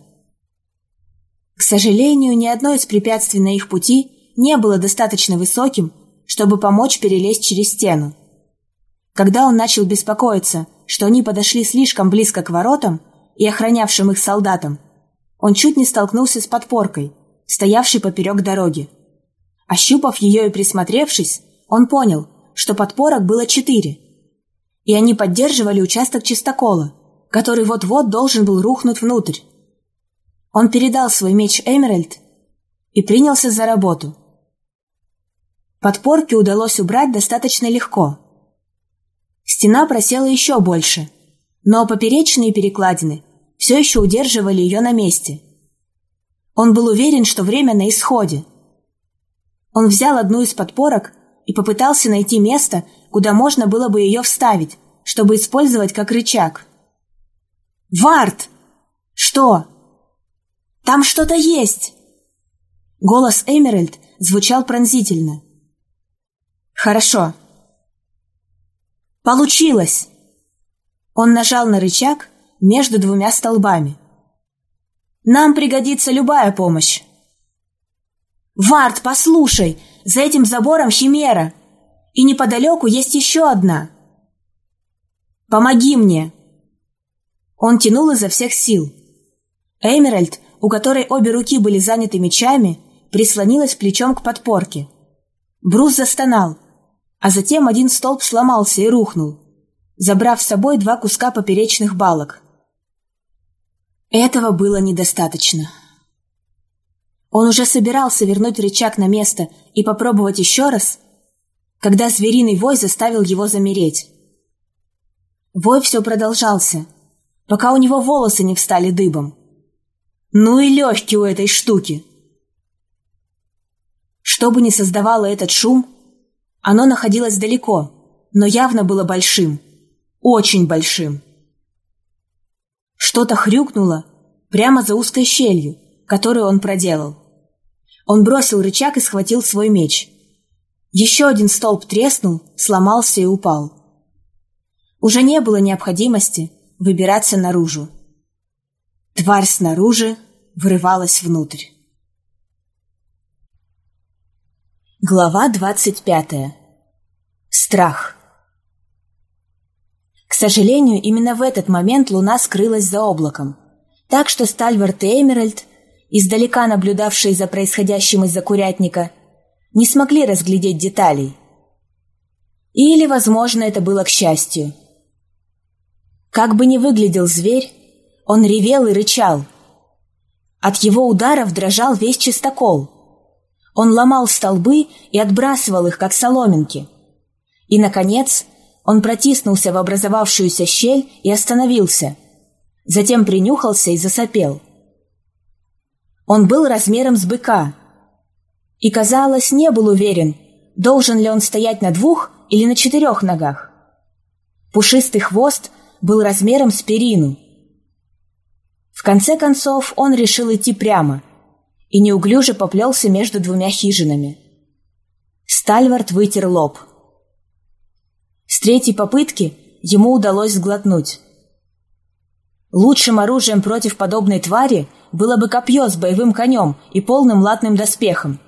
К сожалению, ни одно из препятствий на их пути не было достаточно высоким, чтобы помочь перелезть через стену. Когда он начал беспокоиться, что они подошли слишком близко к воротам и охранявшим их солдатам, он чуть не столкнулся с подпоркой, стоявшей поперек дороги. Ощупав ее и присмотревшись, он понял, что подпорок было четыре. И они поддерживали участок чистокола, который вот-вот должен был рухнуть внутрь. Он передал свой меч Эмеральд и принялся за работу. Подпорки удалось убрать достаточно легко. Стена просела еще больше, но поперечные перекладины все еще удерживали ее на месте. Он был уверен, что время на исходе. Он взял одну из подпорок и попытался найти место, куда можно было бы ее вставить, чтобы использовать как рычаг. «Вард!» «Что?» «Там что-то есть!» Голос Эмеральд звучал пронзительно. «Хорошо». «Получилось!» Он нажал на рычаг, между двумя столбами. Нам пригодится любая помощь. «Вард, послушай! за этим забором химера, и неподалеку есть еще одна. Помоги мне!» Он тянул изо всех сил. Эмеральд, у которой обе руки были заняты мечами, прислонилась плечом к подпорке. Брус застонал, а затем один столб сломался и рухнул, забрав с собой два куска поперечных балок. Этого было недостаточно. Он уже собирался вернуть рычаг на место и попробовать еще раз, когда звериный вой заставил его замереть. Вой все продолжался, пока у него волосы не встали дыбом. Ну и легкие у этой штуки! Что бы ни создавало этот шум, оно находилось далеко, но явно было большим, очень большим. Что-то хрюкнуло прямо за узкой щелью, которую он проделал. Он бросил рычаг и схватил свой меч. Еще один столб треснул, сломался и упал. Уже не было необходимости выбираться наружу. Тварь снаружи врывалась внутрь. Глава двадцать пятая. Страх. К сожалению, именно в этот момент луна скрылась за облаком, так что Стальвард и Эмеральд, издалека наблюдавшие за происходящим из-за курятника, не смогли разглядеть деталей. Или, возможно, это было к счастью. Как бы ни выглядел зверь, он ревел и рычал. От его ударов дрожал весь чистокол – он ломал столбы и отбрасывал их, как соломинки. И, наконец, он протиснулся в образовавшуюся щель и остановился. Затем принюхался и засопел. Он был размером с быка. И, казалось, не был уверен, должен ли он стоять на двух или на четырех ногах. Пушистый хвост был размером с перину. В конце концов он решил идти прямо – и неуклюже поплелся между двумя хижинами. Стальвард вытер лоб. С третьей попытки ему удалось сглотнуть. Лучшим оружием против подобной твари было бы копье с боевым конем и полным латным доспехом.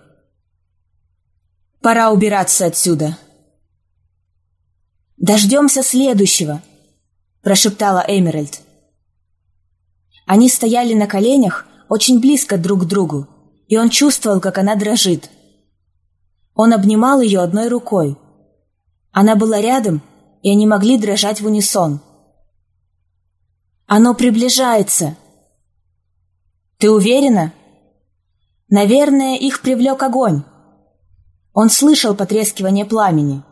«Пора убираться отсюда!» «Дождемся следующего!» – прошептала Эмеральд. Они стояли на коленях, очень близко друг к другу, и он чувствовал, как она дрожит. Он обнимал ее одной рукой. Она была рядом, и они могли дрожать в унисон. «Оно приближается!» «Ты уверена?» «Наверное, их привлек огонь». Он слышал потрескивание пламени.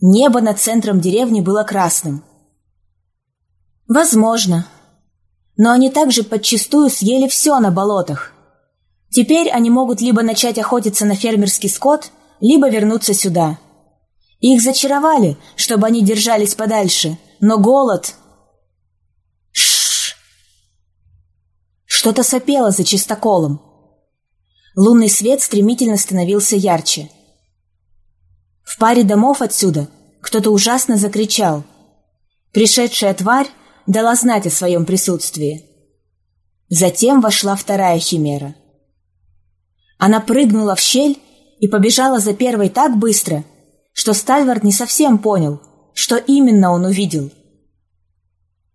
Небо над центром деревни было красным. «Возможно», но они также подчистую съели все на болотах. Теперь они могут либо начать охотиться на фермерский скот, либо вернуться сюда. Их зачаровали, чтобы они держались подальше, но голод... Шш! Что-то сопело за чистоколом. Лунный свет стремительно становился ярче. В паре домов отсюда кто-то ужасно закричал. Пришедшая тварь дала знать о своем присутствии. Затем вошла вторая химера. Она прыгнула в щель и побежала за первой так быстро, что Стальвард не совсем понял, что именно он увидел.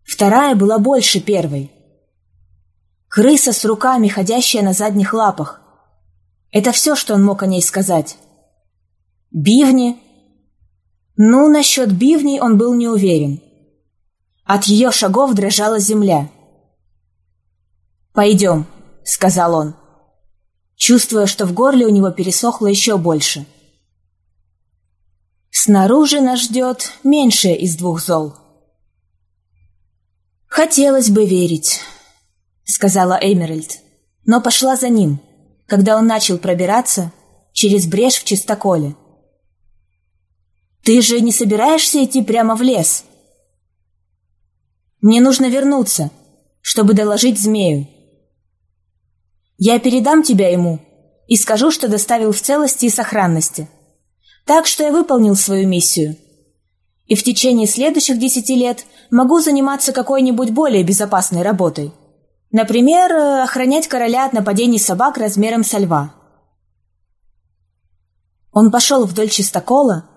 Вторая была больше первой. Крыса с руками, ходящая на задних лапах. Это все, что он мог о ней сказать. Бивни? Ну, насчет бивней он был не уверен. От ее шагов дрожала земля. «Пойдем», — сказал он, чувствуя, что в горле у него пересохло еще больше. «Снаружи нас ждет меньшее из двух зол». «Хотелось бы верить», — сказала Эмеральд, но пошла за ним, когда он начал пробираться через брешь в чистоколе. «Ты же не собираешься идти прямо в лес?» Мне нужно вернуться, чтобы доложить змею. Я передам тебя ему и скажу, что доставил в целости и сохранности. Так что я выполнил свою миссию. И в течение следующих десяти лет могу заниматься какой-нибудь более безопасной работой. Например, охранять короля от нападений собак размером со льва. Он пошел вдоль чистокола,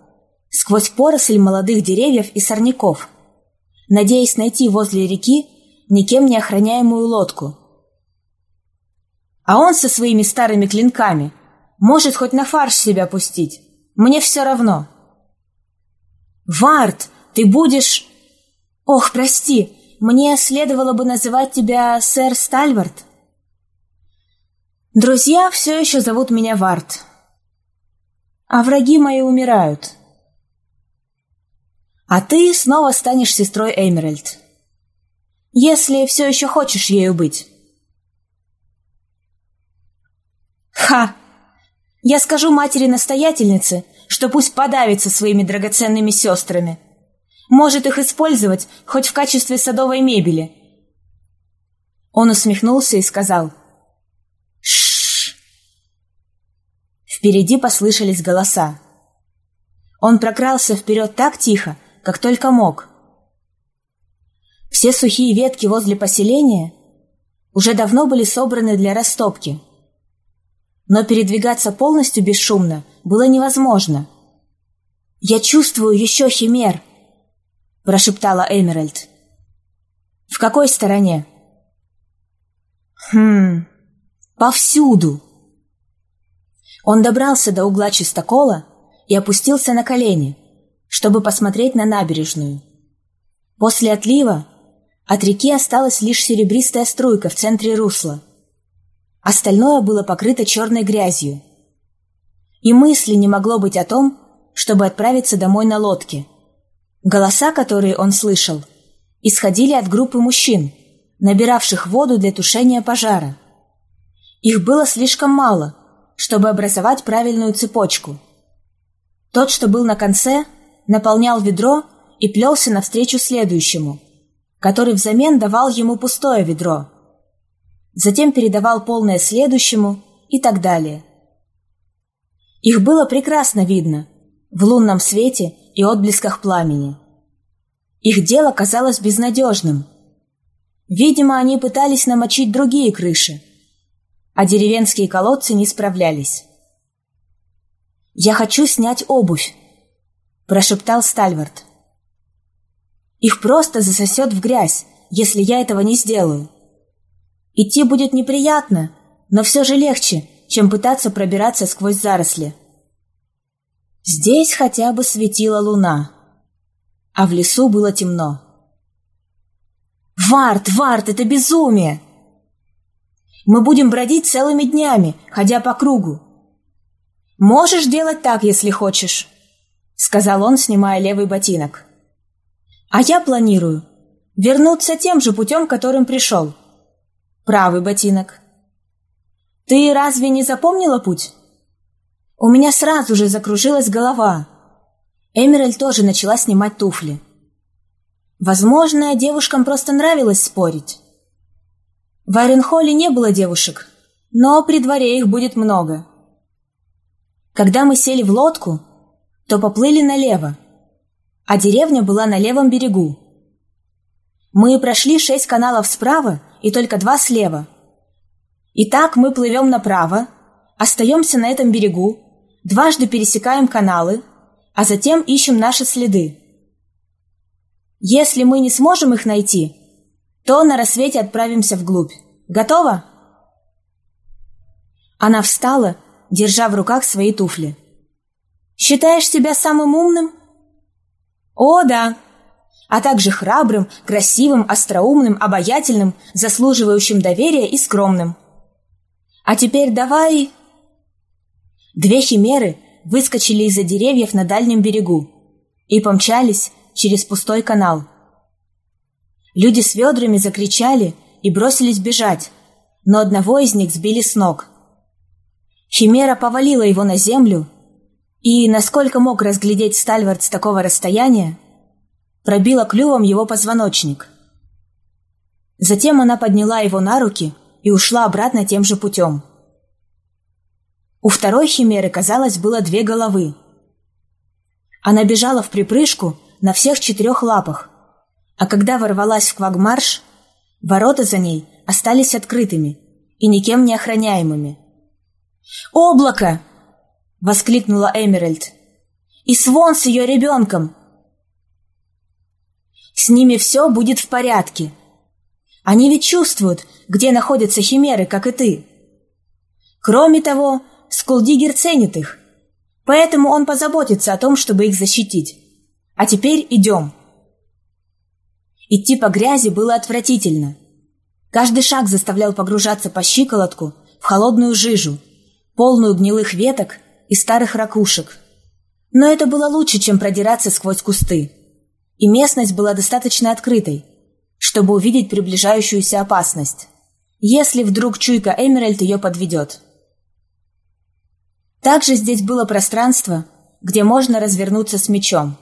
сквозь поросль молодых деревьев и сорняков, надеясь найти возле реки никем не охраняемую лодку. А он со своими старыми клинками может хоть на фарш себя пустить. Мне все равно. «Вард, ты будешь...» «Ох, прости, мне следовало бы называть тебя сэр Стальвард». «Друзья все еще зовут меня Вард, а враги мои умирают. А ты снова станешь сестрой Эмеральд, если все еще хочешь ею быть». «Ха! Я скажу матери-настоятельнице, что пусть подавится своими драгоценными сестрами. Может их использовать хоть в качестве садовой мебели. Он усмехнулся и сказал «Шшш». Впереди послышались голоса. Он прокрался вперед так тихо, как только мог. Все сухие ветки возле поселения уже давно были собраны для растопки – но передвигаться полностью бесшумно было невозможно. «Я чувствую еще химер!» – прошептала Эмеральд. «В какой стороне?» «Хм... Повсюду!» Он добрался до угла чистокола и опустился на колени, чтобы посмотреть на набережную. После отлива от реки осталась лишь серебристая струйка в центре русла – Остальное было покрыто черной грязью. И мысли не могло быть о том, чтобы отправиться домой на лодке. Голоса, которые он слышал, исходили от группы мужчин, набиравших воду для тушения пожара. Их было слишком мало, чтобы образовать правильную цепочку. Тот, что был на конце, наполнял ведро и плелся навстречу следующему, который взамен давал ему пустое ведро – затем передавал полное следующему и так далее. Их было прекрасно видно в лунном свете и отблесках пламени. Их дело казалось безнадежным. Видимо, они пытались намочить другие крыши, а деревенские колодцы не справлялись. «Я хочу снять обувь», – прошептал Стальвард. «Их просто засосет в грязь, если я этого не сделаю». Идти будет неприятно, но все же легче, чем пытаться пробираться сквозь заросли. Здесь хотя бы светила луна, а в лесу было темно. «Варт, Варт, это безумие!» «Мы будем бродить целыми днями, ходя по кругу». «Можешь делать так, если хочешь», — сказал он, снимая левый ботинок. «А я планирую вернуться тем же путем, которым пришел» правый ботинок. «Ты разве не запомнила путь?» У меня сразу же закружилась голова. Эмераль тоже начала снимать туфли. Возможно, девушкам просто нравилось спорить. В Айренхолле не было девушек, но при дворе их будет много. Когда мы сели в лодку, то поплыли налево, а деревня была на левом берегу. Мы прошли шесть каналов справа и только два слева. Итак, мы плывем направо, остаемся на этом берегу, дважды пересекаем каналы, а затем ищем наши следы. Если мы не сможем их найти, то на рассвете отправимся вглубь. Готово? Она встала, держа в руках свои туфли. «Считаешь себя самым умным?» «О, да!» А также храбрым, красивым, остроумным, обаятельным, заслуживающим доверия и скромным. А теперь давай... Две химеры выскочили из-за деревьев на дальнем берегу и помчались через пустой канал. Люди с ведрами закричали и бросились бежать, но одного из них сбили с ног. Химера повалила его на землю, и, насколько мог разглядеть Стальвард с такого расстояния, пробила клювом его позвоночник. Затем она подняла его на руки и ушла обратно тем же путем. У второй химеры, казалось, было две головы. Она бежала в припрыжку на всех четырех лапах, а когда ворвалась в Квагмарш, ворота за ней остались открытыми и никем не охраняемыми. «Облако!» — воскликнула Эмеральд. «И Свон с ее ребенком!» «С ними все будет в порядке. Они ведь чувствуют, где находятся химеры, как и ты. Кроме того, Скулдигер ценит их, поэтому он позаботится о том, чтобы их защитить. А теперь идем». Идти по грязи было отвратительно. Каждый шаг заставлял погружаться по щиколотку в холодную жижу, полную гнилых веток и старых ракушек. Но это было лучше, чем продираться сквозь кусты. И местность была достаточно открытой, чтобы увидеть приближающуюся опасность, если вдруг чуйка Эмеральд ее подведет. Также здесь было пространство, где можно развернуться с мечом.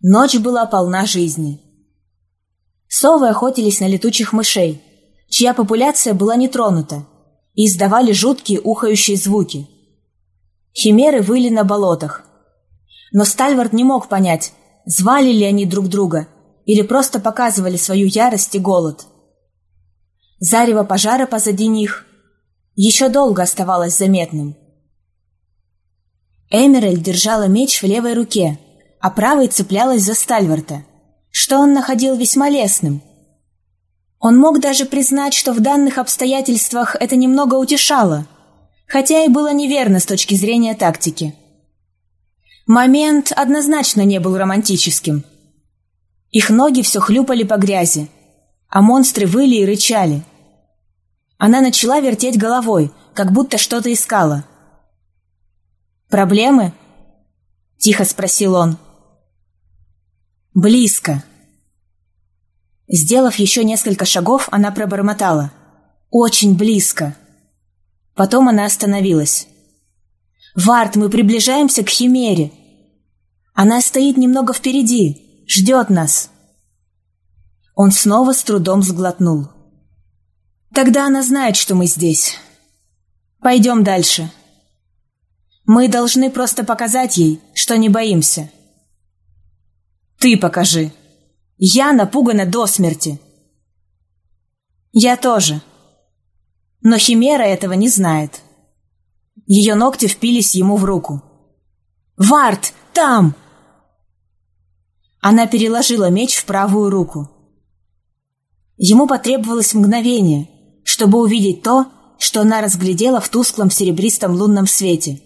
Ночь была полна жизни. Совы охотились на летучих мышей, чья популяция была не тронута, и издавали жуткие ухающие звуки. Химеры выли на болотах. Но Стальвард не мог понять, звали ли они друг друга или просто показывали свою ярость и голод. Зарево пожара позади них еще долго оставалось заметным. Эмеральд держала меч в левой руке – а правой цеплялась за Стальварта, что он находил весьма лестным. Он мог даже признать, что в данных обстоятельствах это немного утешало, хотя и было неверно с точки зрения тактики. Момент однозначно не был романтическим. Их ноги все хлюпали по грязи, а монстры выли и рычали. Она начала вертеть головой, как будто что-то искала. «Проблемы?» — тихо спросил он. Близко. Сделав еще несколько шагов, она пробормотала. «Очень близко». Потом она остановилась. «Варт, мы приближаемся к Химере. Она стоит немного впереди, ждет нас». Он снова с трудом сглотнул. «Тогда она знает, что мы здесь. Пойдем дальше. Мы должны просто показать ей, что не боимся». Ты покажи. Я напугана до смерти. Я тоже. Но Химера этого не знает. Ее ногти впились ему в руку. «Варт! Там!» Она переложила меч в правую руку. Ему потребовалось мгновение, чтобы увидеть то, что она разглядела в тусклом серебристом лунном свете.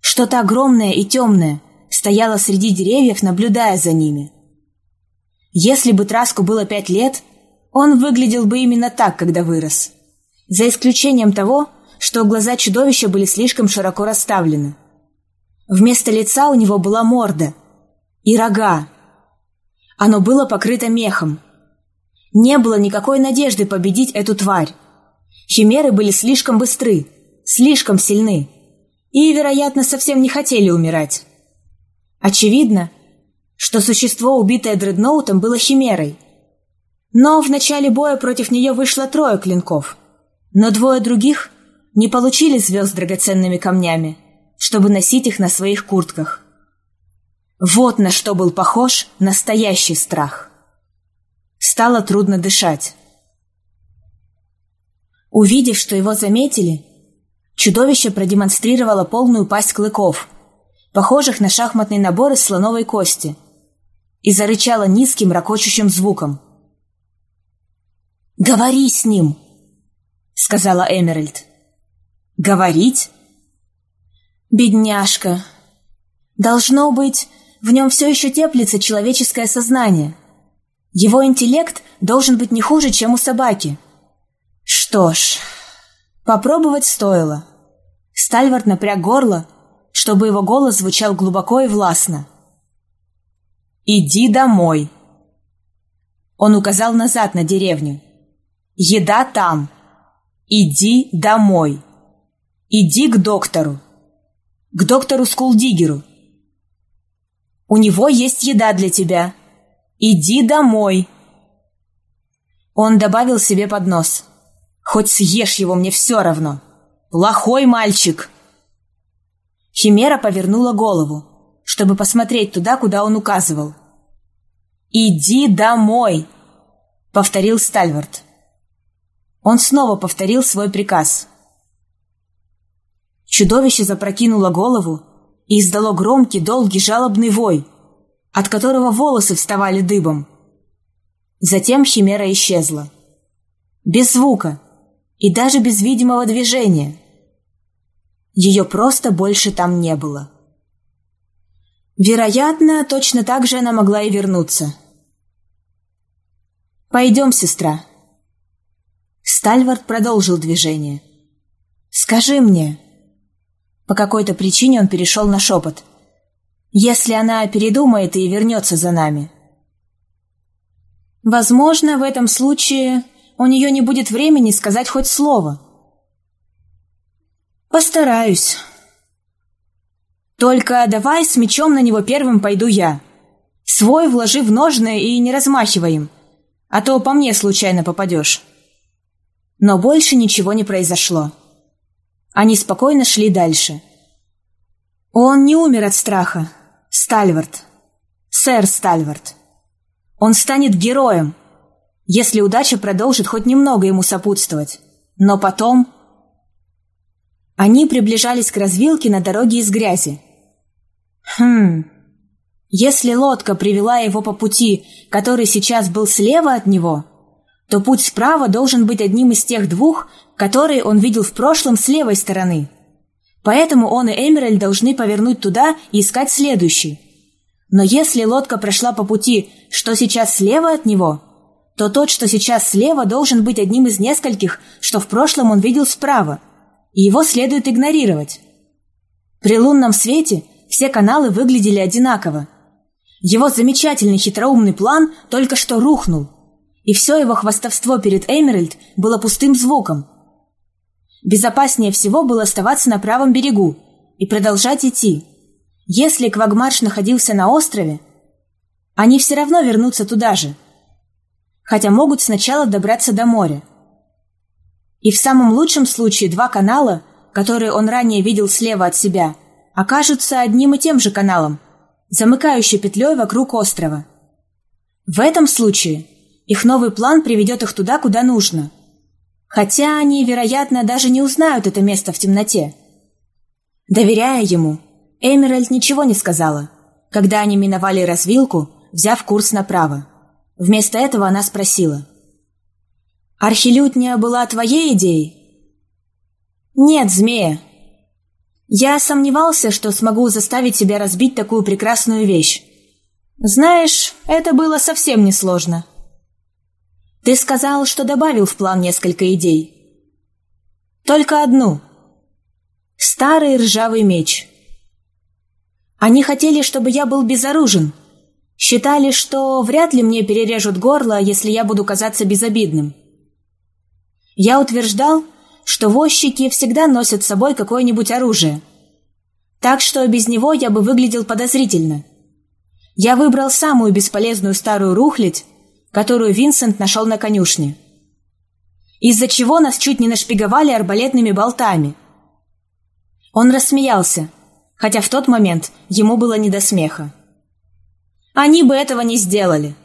Что-то огромное и темное, стояла среди деревьев, наблюдая за ними. Если бы Траску было пять лет, он выглядел бы именно так, когда вырос. За исключением того, что глаза чудовища были слишком широко расставлены. Вместо лица у него была морда и рога. Оно было покрыто мехом. Не было никакой надежды победить эту тварь. Химеры были слишком быстры, слишком сильны и, вероятно, совсем не хотели умирать. Очевидно, что существо, убитое дредноутом, было химерой. Но в начале боя против нее вышло трое клинков, но двое других не получили звезд с драгоценными камнями, чтобы носить их на своих куртках. Вот на что был похож настоящий страх. Стало трудно дышать. Увидев, что его заметили, чудовище продемонстрировало полную пасть клыков – похожих на шахматный набор из слоновой кости, и зарычала низким ракочущим звуком. «Говори с ним!» — сказала Эмеральд. «Говорить?» «Бедняжка! Должно быть, в нем все еще теплится человеческое сознание. Его интеллект должен быть не хуже, чем у собаки. Что ж, попробовать стоило». Стальвард напряг горло, чтобы его голос звучал глубоко и властно. «Иди домой!» Он указал назад на деревню. «Еда там! Иди домой! Иди к доктору! К доктору Скулдигеру! У него есть еда для тебя! Иди домой!» Он добавил себе под нос. «Хоть съешь его, мне все равно! Плохой мальчик!» Химера повернула голову, чтобы посмотреть туда, куда он указывал. «Иди домой!» — повторил Стальвард. Он снова повторил свой приказ. Чудовище запрокинуло голову и издало громкий, долгий, жалобный вой, от которого волосы вставали дыбом. Затем химера исчезла. Без звука и даже без видимого движения. Ее просто больше там не было. Вероятно, точно так же она могла и вернуться. «Пойдем, сестра». Стальвард продолжил движение. «Скажи мне...» По какой-то причине он перешел на шепот. «Если она передумает и вернется за нами...» Возможно, в этом случае у нее не будет времени сказать хоть слово. «Постараюсь», только давай с мечом на него первым пойду я. Свой вложи в ножны и не размахивай им, а то по мне случайно попадешь. Но больше ничего не произошло. Они спокойно шли дальше. Он не умер от страха. Стальвард. Сэр Стальвард. Он станет героем, если удача продолжит хоть немного ему сопутствовать. Но потом... Они приближались к развилке на дороге из грязи. Хм... Если лодка привела его по пути, который сейчас был слева от него, то путь справа должен быть одним из тех двух, которые он видел в прошлом с левой стороны. Поэтому он и Эмераль должны повернуть туда и искать следующий. Но если лодка прошла по пути, что сейчас слева от него, то тот, что сейчас слева, должен быть одним из нескольких, что в прошлом он видел справа, и его следует игнорировать. При лунном свете – все каналы выглядели одинаково. Его замечательный хитроумный план только что рухнул, и все его хвастовство перед Эмеральд было пустым звуком. Безопаснее всего было оставаться на правом берегу и продолжать идти. Если Квагмарш находился на острове, они все равно вернутся туда же, хотя могут сначала добраться до моря. И в самом лучшем случае два канала, которые он ранее видел слева от себя – окажутся одним и тем же каналом, замыкающей петлей вокруг острова. В этом случае их новый план приведет их туда, куда нужно. Хотя они, вероятно, даже не узнают это место в темноте. Доверяя ему, Эмеральд ничего не сказала, когда они миновали развилку, взяв курс направо. Вместо этого она спросила. «Архилютня была твоей идеей?» «Нет, змея», я сомневался, что смогу заставить себя разбить такую прекрасную вещь. Знаешь, это было совсем несложно. Ты сказал, что добавил в план несколько идей. Только одну. Старый ржавый меч. Они хотели, чтобы я был безоружен. Считали, что вряд ли мне перережут горло, если я буду казаться безобидным. Я утверждал, что возчики всегда носят с собой какое-нибудь оружие. Так что без него я бы выглядел подозрительно. Я выбрал самую бесполезную старую рухлядь, которую Винсент нашел на конюшне. Из-за чего нас чуть не нашпиговали арбалетными болтами. Он рассмеялся, хотя в тот момент ему было не до смеха. Они бы этого не сделали.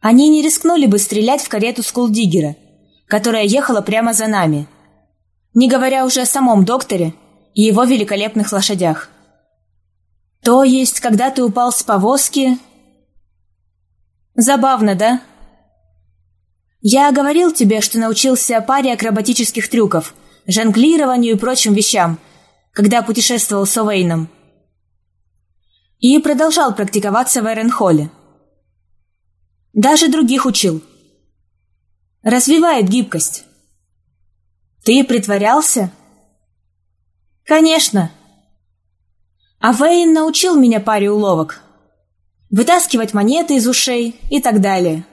Они не рискнули бы стрелять в карету Скулдигера, которая ехала прямо за нами, не говоря уже о самом докторе и его великолепных лошадях. То есть, когда ты упал с повозки... Забавно, да? Я говорил тебе, что научился паре акробатических трюков, жонглированию и прочим вещам, когда путешествовал с Овейном. И продолжал практиковаться в Эренхолле. Даже других учил. Развивает гибкость. Ты притворялся? Конечно. А Вейн научил меня паре уловок. Вытаскивать монеты из ушей и так далее.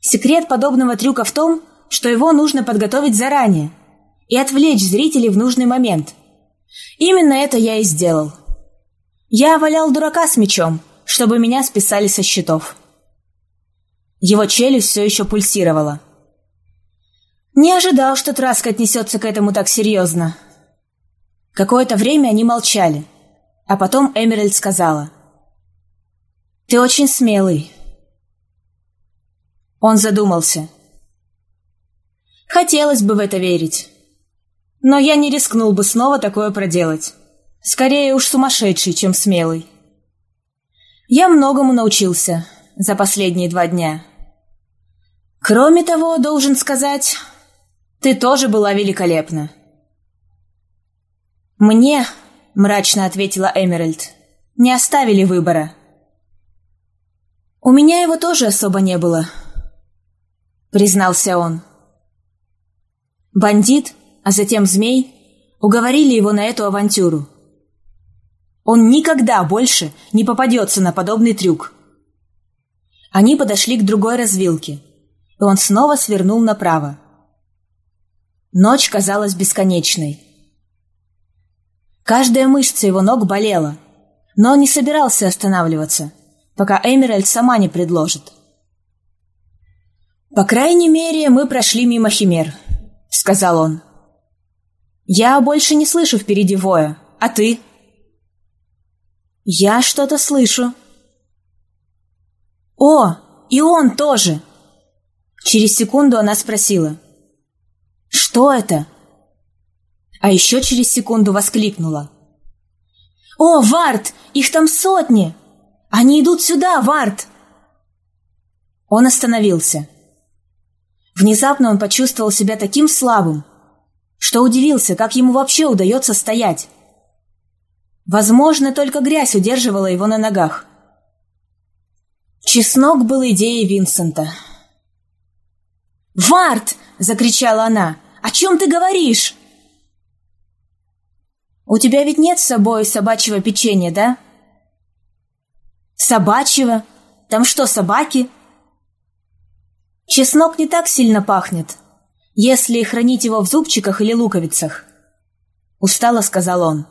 Секрет подобного трюка в том, что его нужно подготовить заранее и отвлечь зрителей в нужный момент. Именно это я и сделал. Я валял дурака с мечом, чтобы меня списали со счетов. Его челюсть все еще пульсировала. Не ожидал, что Траска отнесется к этому так серьезно. Какое-то время они молчали, а потом Эмеральд сказала. «Ты очень смелый». Он задумался. «Хотелось бы в это верить. Но я не рискнул бы снова такое проделать. Скорее уж сумасшедший, чем смелый. Я многому научился за последние два дня. Кроме того, должен сказать, ты тоже была великолепна. Мне, мрачно ответила Эмеральд, не оставили выбора. У меня его тоже особо не было, признался он. Бандит, а затем змей, уговорили его на эту авантюру. Он никогда больше не попадется на подобный трюк. Они подошли к другой развилке, и он снова свернул направо. Ночь казалась бесконечной. Каждая мышца его ног болела, но он не собирался останавливаться, пока Эмеральд сама не предложит. «По крайней мере, мы прошли мимо химер», — сказал он. «Я больше не слышу впереди воя, а ты?» «Я что-то слышу». «О, и он тоже!» Через секунду она спросила. «Что это?» А еще через секунду воскликнула. «О, Варт! Их там сотни! Они идут сюда, Варт!» Он остановился. Внезапно он почувствовал себя таким слабым, что удивился, как ему вообще удается стоять. Возможно, только грязь удерживала его на ногах. Чеснок был идеей Винсента. «Варт!» — закричала она. «О чем ты говоришь?» «У тебя ведь нет с собой собачьего печенья, да?» «Собачьего? Там что, собаки?» «Чеснок не так сильно пахнет, если хранить его в зубчиках или луковицах», — устало сказал он.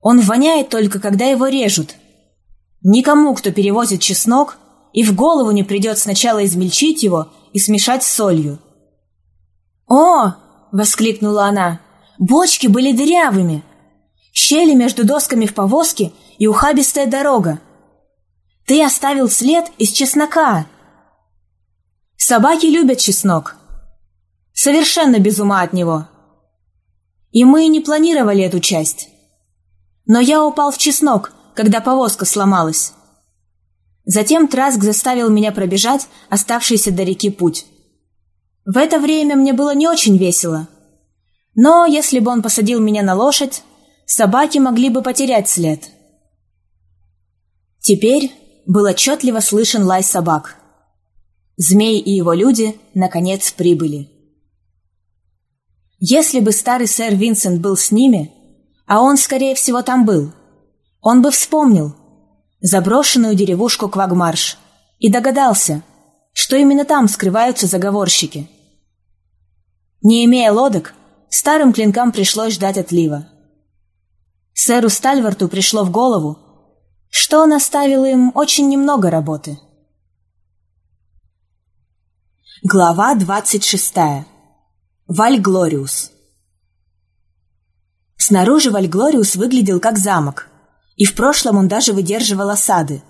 «Он воняет только, когда его режут. Никому, кто перевозит чеснок, и в голову не придет сначала измельчить его и смешать с солью». «О!» — воскликнула она. Бочки были дырявыми. Щели между досками в повозке и ухабистая дорога. Ты оставил след из чеснока. Собаки любят чеснок. Совершенно без ума от него. И мы не планировали эту часть. Но я упал в чеснок, когда повозка сломалась. Затем Траск заставил меня пробежать оставшийся до реки путь. В это время мне было не очень весело – но если бы он посадил меня на лошадь, собаки могли бы потерять след. Теперь был отчетливо слышен лай собак. Змей и его люди, наконец, прибыли. Если бы старый сэр Винсент был с ними, а он, скорее всего, там был, он бы вспомнил заброшенную деревушку Квагмарш и догадался, что именно там скрываются заговорщики. Не имея лодок, Старым клинкам пришлось ждать отлива. Сэру Стальварту пришло в голову, что он оставил им очень немного работы. Глава двадцать шестая. Вальглориус. Снаружи Вальглориус выглядел как замок, и в прошлом он даже выдерживал осады.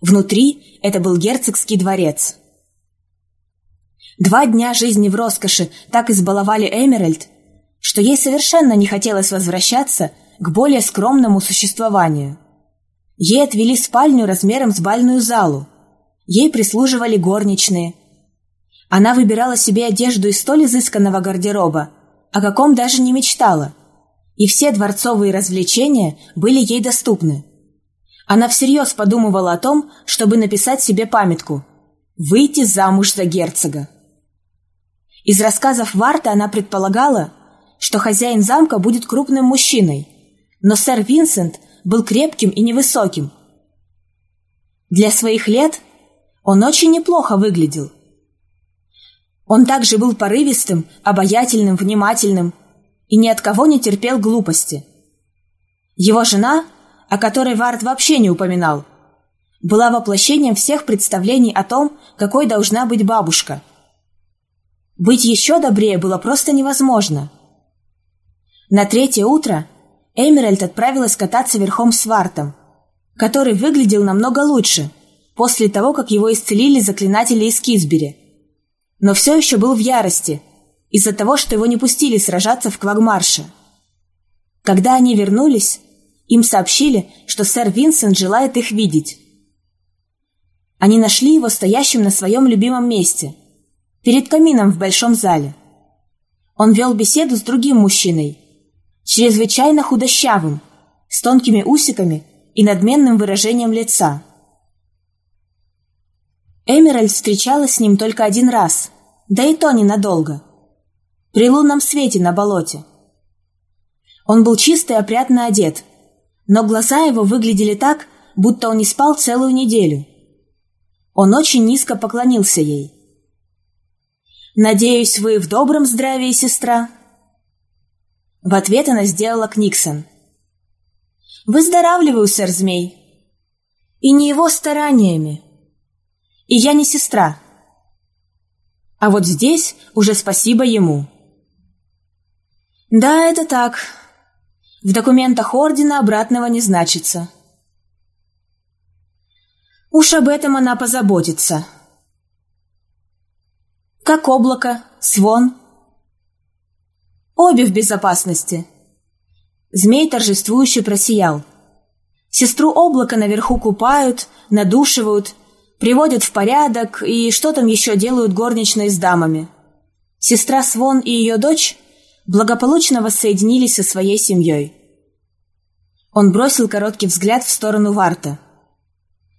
Внутри это был герцогский дворец – Два дня жизни в роскоши так избаловали Эмеральд, что ей совершенно не хотелось возвращаться к более скромному существованию. Ей отвели спальню размером с бальную залу. Ей прислуживали горничные. Она выбирала себе одежду из столь изысканного гардероба, о каком даже не мечтала. И все дворцовые развлечения были ей доступны. Она всерьез подумывала о том, чтобы написать себе памятку «Выйти замуж за герцога». Из рассказов Варта она предполагала, что хозяин замка будет крупным мужчиной, но сэр Винсент был крепким и невысоким. Для своих лет он очень неплохо выглядел. Он также был порывистым, обаятельным, внимательным и ни от кого не терпел глупости. Его жена, о которой Варт вообще не упоминал, была воплощением всех представлений о том, какой должна быть бабушка – быть еще добрее было просто невозможно. На третье утро Эмеральд отправилась кататься верхом с Вартом, который выглядел намного лучше после того, как его исцелили заклинатели из Кизбери. Но все еще был в ярости из-за того, что его не пустили сражаться в Квагмарше. Когда они вернулись, им сообщили, что сэр Винсент желает их видеть. Они нашли его стоящим на своем любимом месте, перед камином в большом зале. Он вел беседу с другим мужчиной, чрезвычайно худощавым, с тонкими усиками и надменным выражением лица. Эмеральд встречалась с ним только один раз, да и то ненадолго. При лунном свете на болоте. Он был чисто и опрятно одет, но глаза его выглядели так, будто он не спал целую неделю. Он очень низко поклонился ей. «Надеюсь, вы в добром здравии, сестра?» В ответ она сделала Книксон. «Выздоравливаю, сэр Змей. И не его стараниями. И я не сестра. А вот здесь уже спасибо ему». «Да, это так. В документах ордена обратного не значится». Уж об этом она позаботится. Как облако, свон. Обе в безопасности. Змей торжествующе просиял. Сестру облака наверху купают, надушивают, приводят в порядок и что там еще делают горничные с дамами. Сестра Свон и ее дочь благополучно воссоединились со своей семьей. Он бросил короткий взгляд в сторону Варта.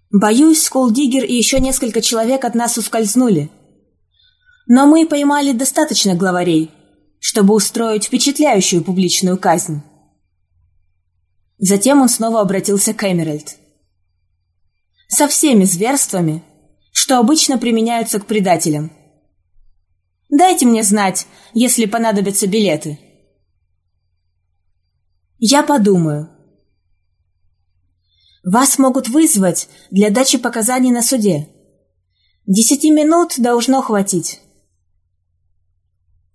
«Боюсь, Сколдигер и еще несколько человек от нас ускользнули. Но мы поймали достаточно главарей, чтобы устроить впечатляющую публичную казнь». Затем он снова обратился к Эмеральд. «Со всеми зверствами, что обычно применяются к предателям. Дайте мне знать, если понадобятся билеты». «Я подумаю», вас могут вызвать для дачи показаний на суде. Десяти минут должно хватить.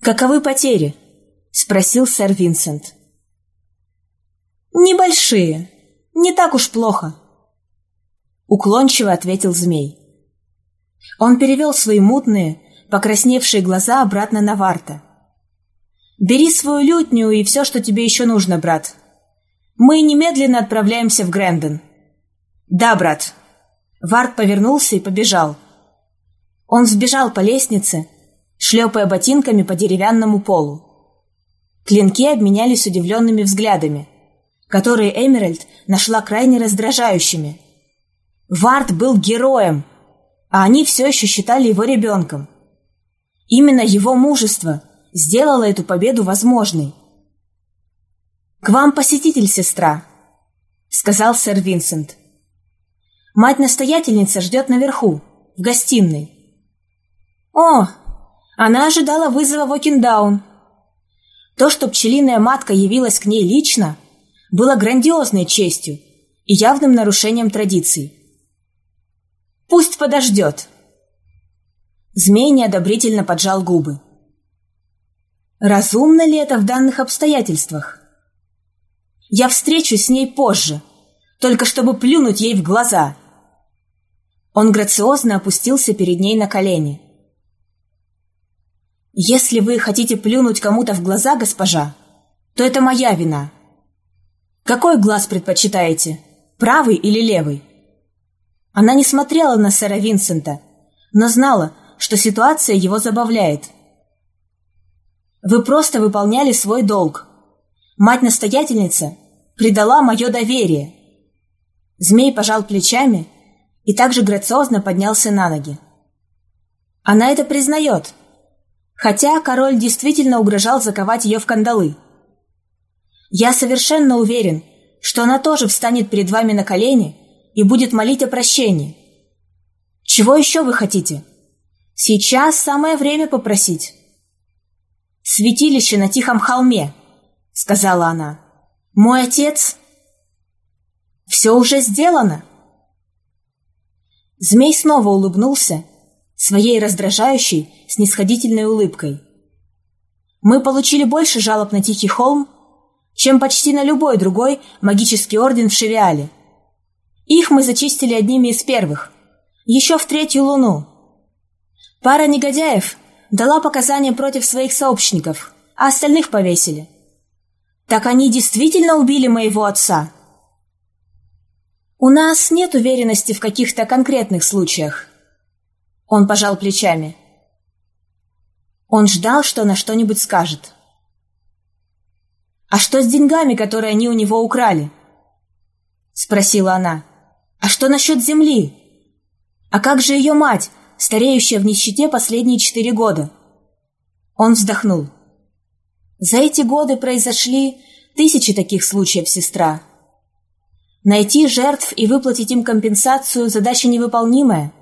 «Каковы потери?» — спросил сэр Винсент. «Небольшие. Не так уж плохо», — уклончиво ответил змей. Он перевел свои мутные, покрасневшие глаза обратно на Варта. «Бери свою лютню и все, что тебе еще нужно, брат. Мы немедленно отправляемся в Грэндон». «Да, брат». Вард повернулся и побежал. Он сбежал по лестнице, шлепая ботинками по деревянному полу. Клинки обменялись удивленными взглядами, которые Эмеральд нашла крайне раздражающими. Вард был героем, а они все еще считали его ребенком. Именно его мужество сделало эту победу возможной. «К вам посетитель, сестра», — сказал сэр Винсент. Мать-настоятельница ждет наверху, в гостиной. О, она ожидала вызова в Окиндаун. То, что пчелиная матка явилась к ней лично, было грандиозной честью и явным нарушением традиций. «Пусть подождет!» Змей неодобрительно поджал губы. «Разумно ли это в данных обстоятельствах?» «Я встречусь с ней позже, только чтобы плюнуть ей в глаза он грациозно опустился перед ней на колени. «Если вы хотите плюнуть кому-то в глаза, госпожа, то это моя вина. Какой глаз предпочитаете, правый или левый?» Она не смотрела на сэра Винсента, но знала, что ситуация его забавляет. «Вы просто выполняли свой долг. Мать-настоятельница предала мое доверие». Змей пожал плечами и также грациозно поднялся на ноги. Она это признает, хотя король действительно угрожал заковать ее в кандалы. Я совершенно уверен, что она тоже встанет перед вами на колени и будет молить о прощении. Чего еще вы хотите? Сейчас самое время попросить. «Святилище на тихом холме», — сказала она. «Мой отец...» «Все уже сделано», Змей снова улыбнулся своей раздражающей, снисходительной улыбкой. «Мы получили больше жалоб на Тихий холм, чем почти на любой другой магический орден в Шевиале. Их мы зачистили одними из первых, еще в третью луну. Пара негодяев дала показания против своих сообщников, а остальных повесили. Так они действительно убили моего отца? У нас нет уверенности в каких-то конкретных случаях. Он пожал плечами. Он ждал, что на что-нибудь скажет. «А что с деньгами, которые они у него украли?» Спросила она. «А что насчет земли? А как же ее мать, стареющая в нищете последние четыре года?» Он вздохнул. «За эти годы произошли тысячи таких случаев, сестра. Найти жертв и выплатить им компенсацию – задача невыполнимая.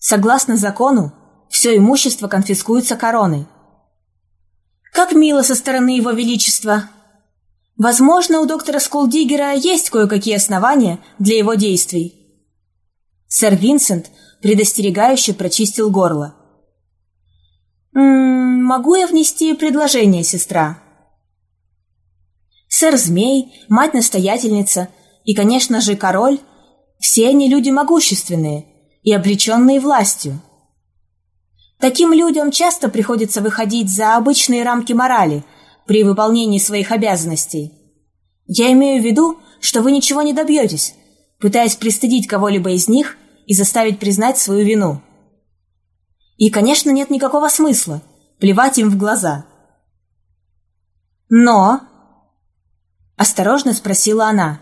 Согласно закону, все имущество конфискуется короной. Как мило со стороны его величества. Возможно, у доктора Скулдигера есть кое-какие основания для его действий. Сэр Винсент предостерегающе прочистил горло. «М -м, «Могу я внести предложение, сестра?» Сэр Змей, мать-настоятельница и, конечно же, король – все они люди могущественные и обреченные властью. Таким людям часто приходится выходить за обычные рамки морали при выполнении своих обязанностей. Я имею в виду, что вы ничего не добьетесь, пытаясь пристыдить кого-либо из них и заставить признать свою вину. И, конечно, нет никакого смысла плевать им в глаза. Но... Осторожно спросила она,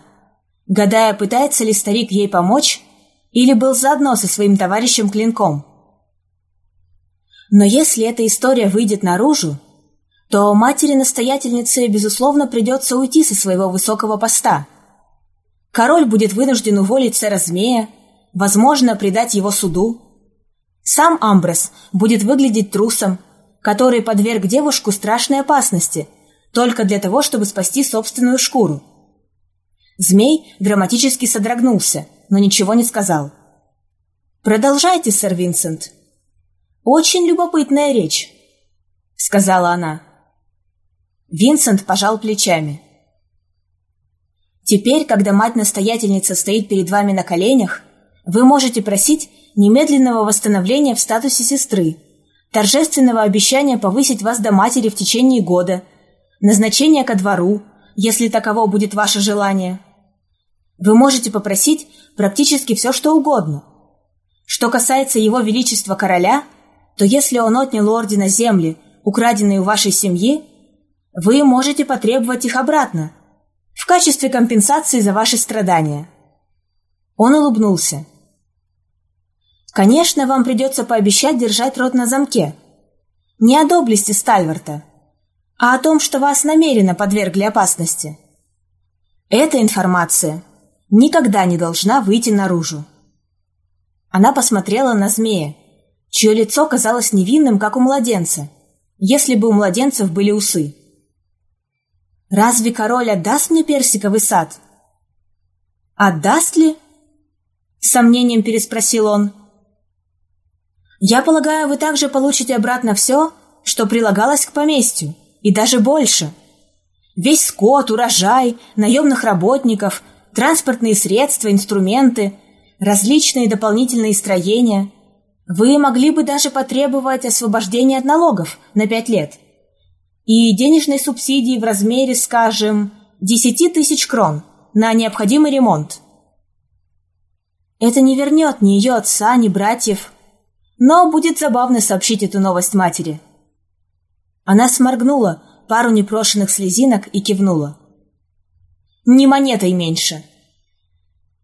гадая, пытается ли старик ей помочь или был заодно со своим товарищем Клинком. Но если эта история выйдет наружу, то матери-настоятельнице, безусловно, придется уйти со своего высокого поста. Король будет вынужден уволить сэра Змея, возможно, предать его суду. Сам Амброс будет выглядеть трусом, который подверг девушку страшной опасности только для того, чтобы спасти собственную шкуру. Змей драматически содрогнулся, но ничего не сказал. «Продолжайте, сэр Винсент», «Очень любопытная речь», — сказала она. Винсент пожал плечами. «Теперь, когда мать-настоятельница стоит перед вами на коленях, вы можете просить немедленного восстановления в статусе сестры, торжественного обещания повысить вас до матери в течение года, назначения ко двору, если таково будет ваше желание. Вы можете попросить практически все, что угодно. Что касается его величества короля – то если он отнял ордена земли, украденные у вашей семьи, вы можете потребовать их обратно, в качестве компенсации за ваши страдания. Он улыбнулся. Конечно, вам придется пообещать держать рот на замке. Не о доблести Стальварта, а о том, что вас намеренно подвергли опасности. Эта информация никогда не должна выйти наружу. Она посмотрела на змея, чье лицо казалось невинным, как у младенца, если бы у младенцев были усы. «Разве король отдаст мне персиковый сад?» «Отдаст ли?» — с сомнением переспросил он. «Я полагаю, вы также получите обратно все, что прилагалось к поместью, и даже больше. Весь скот, урожай, наемных работников, транспортные средства, инструменты, различные дополнительные строения — вы могли бы даже потребовать освобождения от налогов на пять лет и денежной субсидии в размере, скажем, 10 тысяч крон на необходимый ремонт. Это не вернет ни ее отца, ни братьев, но будет забавно сообщить эту новость матери. Она сморгнула пару непрошенных слезинок и кивнула. «Ни монетой меньше.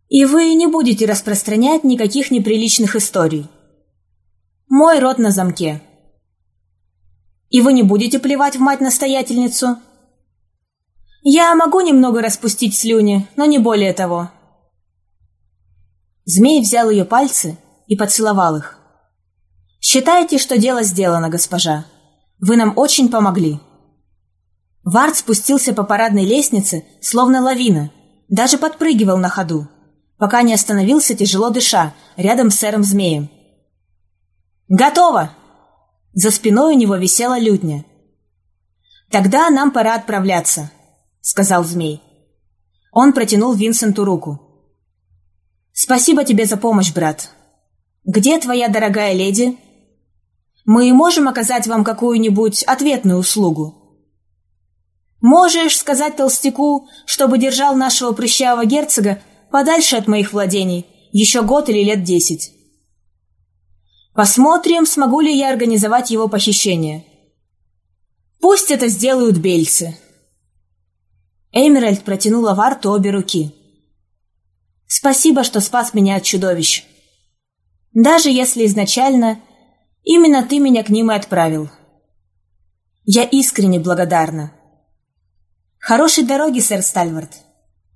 И вы не будете распространять никаких неприличных историй. Мой рот на замке. И вы не будете плевать в мать-настоятельницу? Я могу немного распустить слюни, но не более того. Змей взял ее пальцы и поцеловал их. «Считайте, что дело сделано, госпожа. Вы нам очень помогли». Вард спустился по парадной лестнице, словно лавина, даже подпрыгивал на ходу, пока не остановился, тяжело дыша, рядом с сэром Змеем. «Готово!» За спиной у него висела лютня. «Тогда нам пора отправляться», — сказал змей. Он протянул Винсенту руку. «Спасибо тебе за помощь, брат. Где твоя дорогая леди?» Мы можем оказать вам какую-нибудь ответную услугу? Можешь сказать толстяку, чтобы держал нашего прыщавого герцога подальше от моих владений еще год или лет десять. Посмотрим, смогу ли я организовать его похищение. Пусть это сделают бельцы. Эмеральд протянула в Арту обе руки. Спасибо, что спас меня от чудовищ. Даже если изначально именно ты меня к ним и отправил. Я искренне благодарна. Хорошей дороги, сэр Стальвард.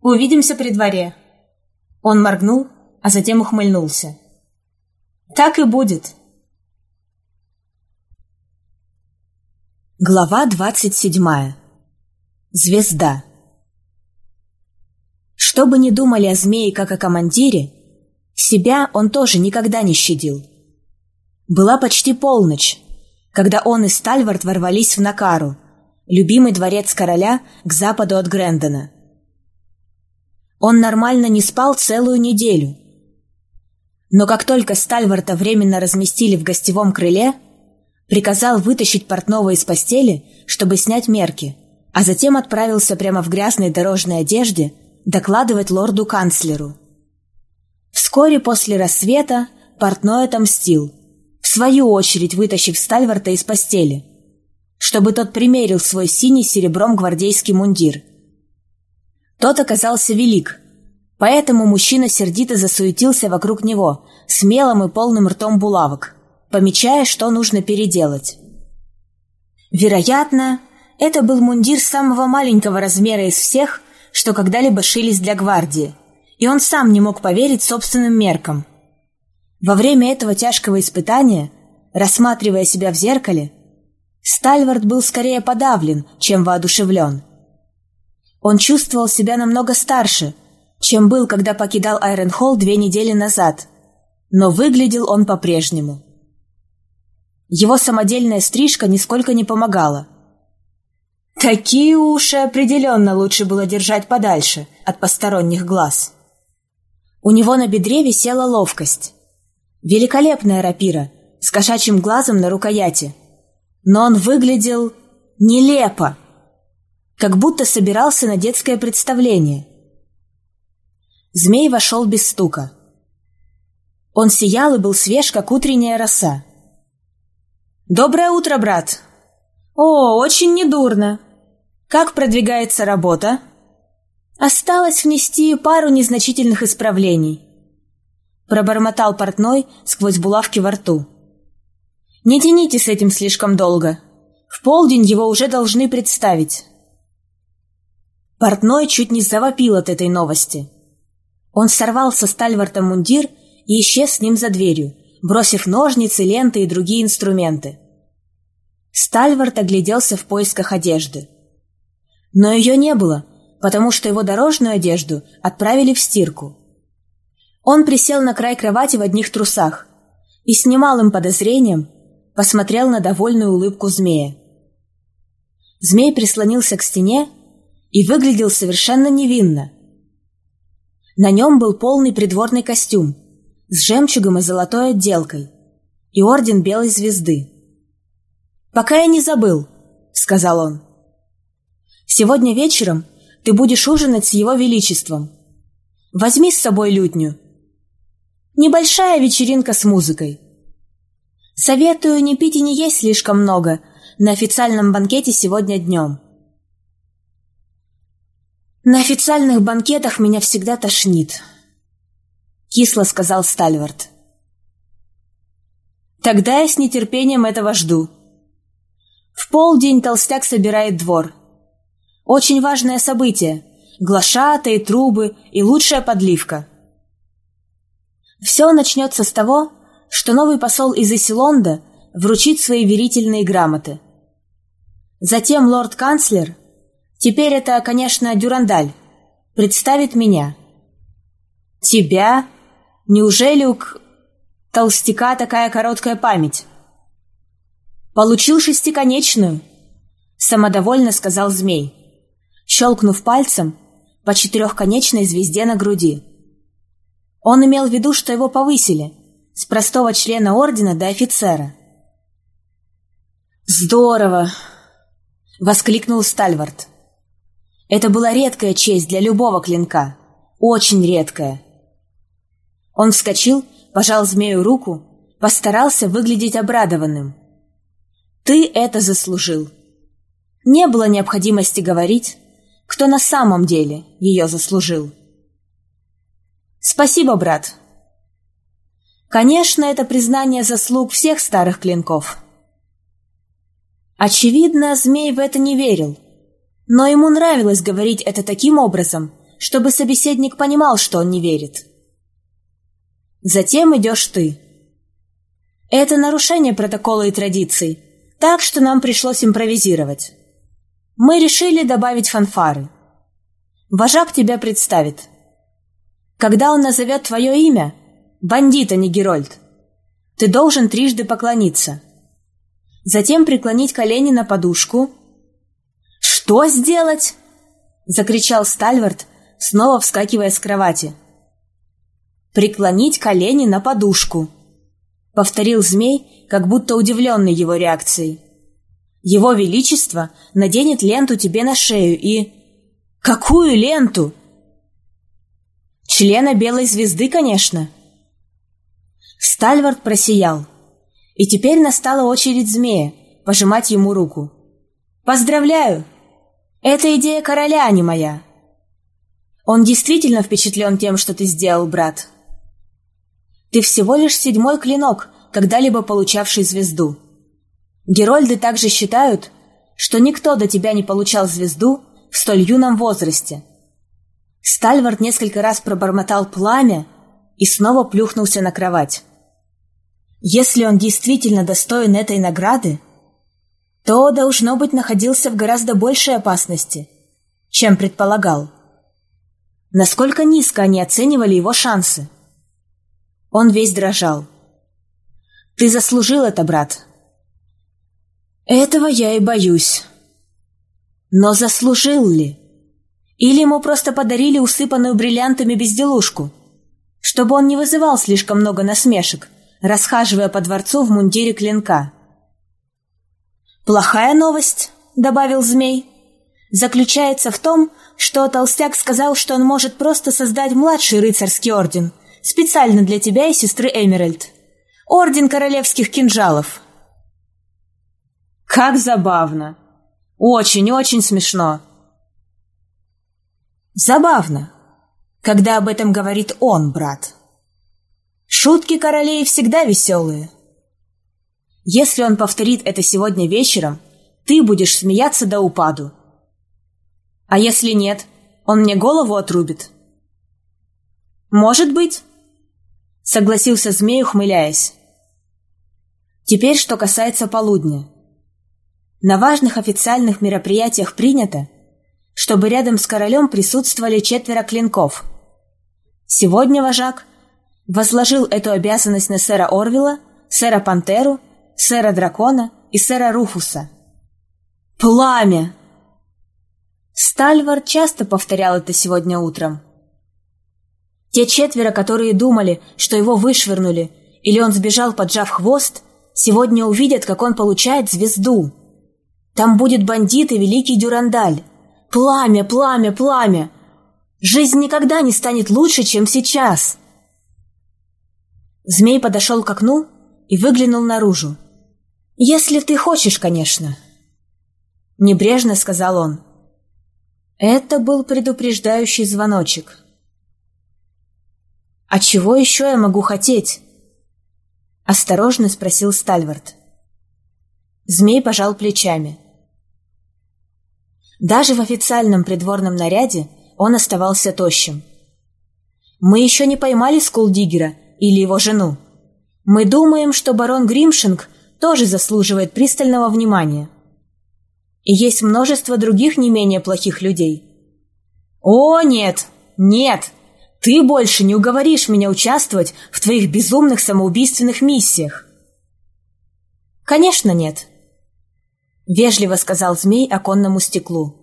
Увидимся при дворе. Он моргнул, а затем ухмыльнулся. Так и будет. Глава двадцать седьмая. Звезда. Что бы ни думали о змее как о командире, себя он тоже никогда не щадил. Была почти полночь, когда он и Стальвард ворвались в Накару, любимый дворец короля к западу от Грэндона. Он нормально не спал целую неделю. Но как только Стальварта временно разместили в гостевом крыле, приказал вытащить портного из постели, чтобы снять мерки, а затем отправился прямо в грязной дорожной одежде докладывать лорду-канцлеру. Вскоре после рассвета портной отомстил, в свою очередь вытащив Стальварта из постели, чтобы тот примерил свой синий серебром гвардейский мундир. Тот оказался велик, поэтому мужчина сердито засуетился вокруг него, смелым и полным ртом булавок, помечая, что нужно переделать. Вероятно, это был мундир самого маленького размера из всех, что когда-либо шились для гвардии, и он сам не мог поверить собственным меркам. Во время этого тяжкого испытания, рассматривая себя в зеркале, Стальвард был скорее подавлен, чем воодушевлен. Он чувствовал себя намного старше, чем был, когда покидал Айренхолл две недели назад, но выглядел он по-прежнему. Его самодельная стрижка нисколько не помогала – Такие уши определенно лучше было держать подальше от посторонних глаз. У него на бедре висела ловкость. Великолепная рапира с кошачьим глазом на рукояти. Но он выглядел нелепо, как будто собирался на детское представление. Змей вошел без стука. Он сиял и был свеж, как утренняя роса. «Доброе утро, брат!» «О, очень недурно!» Как продвигается работа? Осталось внести пару незначительных исправлений. Пробормотал портной сквозь булавки во рту. Не тяните с этим слишком долго. В полдень его уже должны представить. Портной чуть не завопил от этой новости. Он сорвал со Стальварта мундир и исчез с ним за дверью, бросив ножницы, ленты и другие инструменты. Стальвард огляделся в поисках одежды. Но ее не было, потому что его дорожную одежду отправили в стирку. Он присел на край кровати в одних трусах и с немалым подозрением посмотрел на довольную улыбку змея. Змей прислонился к стене и выглядел совершенно невинно. На нем был полный придворный костюм с жемчугом и золотой отделкой и орден Белой Звезды. «Пока я не забыл», — сказал он. Сегодня вечером ты будешь ужинать с его величеством. Возьми с собой лютню. Небольшая вечеринка с музыкой. Советую не пить и не есть слишком много на официальном банкете сегодня днем. На официальных банкетах меня всегда тошнит, кисло сказал Стальвард. Тогда я с нетерпением этого жду. В полдень толстяк собирает двор – очень важное событие. Глашатые, трубы и лучшая подливка. Все начнется с того, что новый посол из Исилонда вручит свои верительные грамоты. Затем лорд-канцлер, теперь это, конечно, Дюрандаль, представит меня. Тебя? Неужели у толстяка такая короткая память? Получил шестиконечную, самодовольно сказал змей щелкнув пальцем по четырехконечной звезде на груди. Он имел в виду, что его повысили с простого члена ордена до офицера. «Здорово!» — воскликнул Стальвард. Это была редкая честь для любого клинка. Очень редкая. Он вскочил, пожал змею руку, постарался выглядеть обрадованным. «Ты это заслужил!» Не было необходимости говорить, кто на самом деле ее заслужил. «Спасибо, брат!» Конечно, это признание заслуг всех старых клинков. Очевидно, змей в это не верил, но ему нравилось говорить это таким образом, чтобы собеседник понимал, что он не верит. Затем идешь ты. Это нарушение протокола и традиций, так что нам пришлось импровизировать. Мы решили добавить фанфары. Вожак тебя представит. Когда он назовет твое имя, бандит, а не Герольд, ты должен трижды поклониться. Затем преклонить колени на подушку. «Что сделать?» — закричал Стальвард, снова вскакивая с кровати. «Преклонить колени на подушку», — повторил змей, как будто удивленный его реакцией. «Его Величество наденет ленту тебе на шею и...» «Какую ленту?» «Члена Белой Звезды, конечно». Стальвард просиял. И теперь настала очередь змея пожимать ему руку. «Поздравляю! Это идея короля, а не моя. Он действительно впечатлен тем, что ты сделал, брат. Ты всего лишь седьмой клинок, когда-либо получавший звезду. Герольды также считают, что никто до тебя не получал звезду в столь юном возрасте. Стальвард несколько раз пробормотал пламя и снова плюхнулся на кровать. Если он действительно достоин этой награды, то, должно быть, находился в гораздо большей опасности, чем предполагал. Насколько низко они оценивали его шансы. Он весь дрожал. «Ты заслужил это, брат». «Этого я и боюсь». Но заслужил ли? Или ему просто подарили усыпанную бриллиантами безделушку, чтобы он не вызывал слишком много насмешек, расхаживая по дворцу в мундире клинка? «Плохая новость», — добавил змей, — «заключается в том, что толстяк сказал, что он может просто создать младший рыцарский орден, специально для тебя и сестры Эмеральд. Орден королевских кинжалов. Как забавно. Очень-очень смешно. Забавно, когда об этом говорит он, брат. Шутки королей всегда веселые. Если он повторит это сегодня вечером, ты будешь смеяться до упаду. А если нет, он мне голову отрубит. Может быть, согласился змей, ухмыляясь. Теперь, что касается полудня. На важных официальных мероприятиях принято, чтобы рядом с королем присутствовали четверо клинков. Сегодня вожак возложил эту обязанность на сэра Орвила, сэра Пантеру, сэра Дракона и сэра Руфуса. «Пламя!» Стальвар часто повторял это сегодня утром. Те четверо, которые думали, что его вышвырнули, или он сбежал, поджав хвост, сегодня увидят, как он получает звезду. Там будет бандит и великий Дюрандаль. Пламя, пламя, пламя! Жизнь никогда не станет лучше, чем сейчас. Змей подошел к окну и выглянул наружу. «Если ты хочешь, конечно». Небрежно сказал он. Это был предупреждающий звоночек. «А чего еще я могу хотеть?» Осторожно спросил Стальвард. Змей пожал плечами. Даже в официальном придворном наряде он оставался тощим. «Мы еще не поймали Скулдигера или его жену. Мы думаем, что барон Гримшинг тоже заслуживает пристального внимания». И есть множество других не менее плохих людей. О, нет, нет, ты больше не уговоришь меня участвовать в твоих безумных самоубийственных миссиях. Конечно, нет. Вежливо сказал змей оконному стеклу.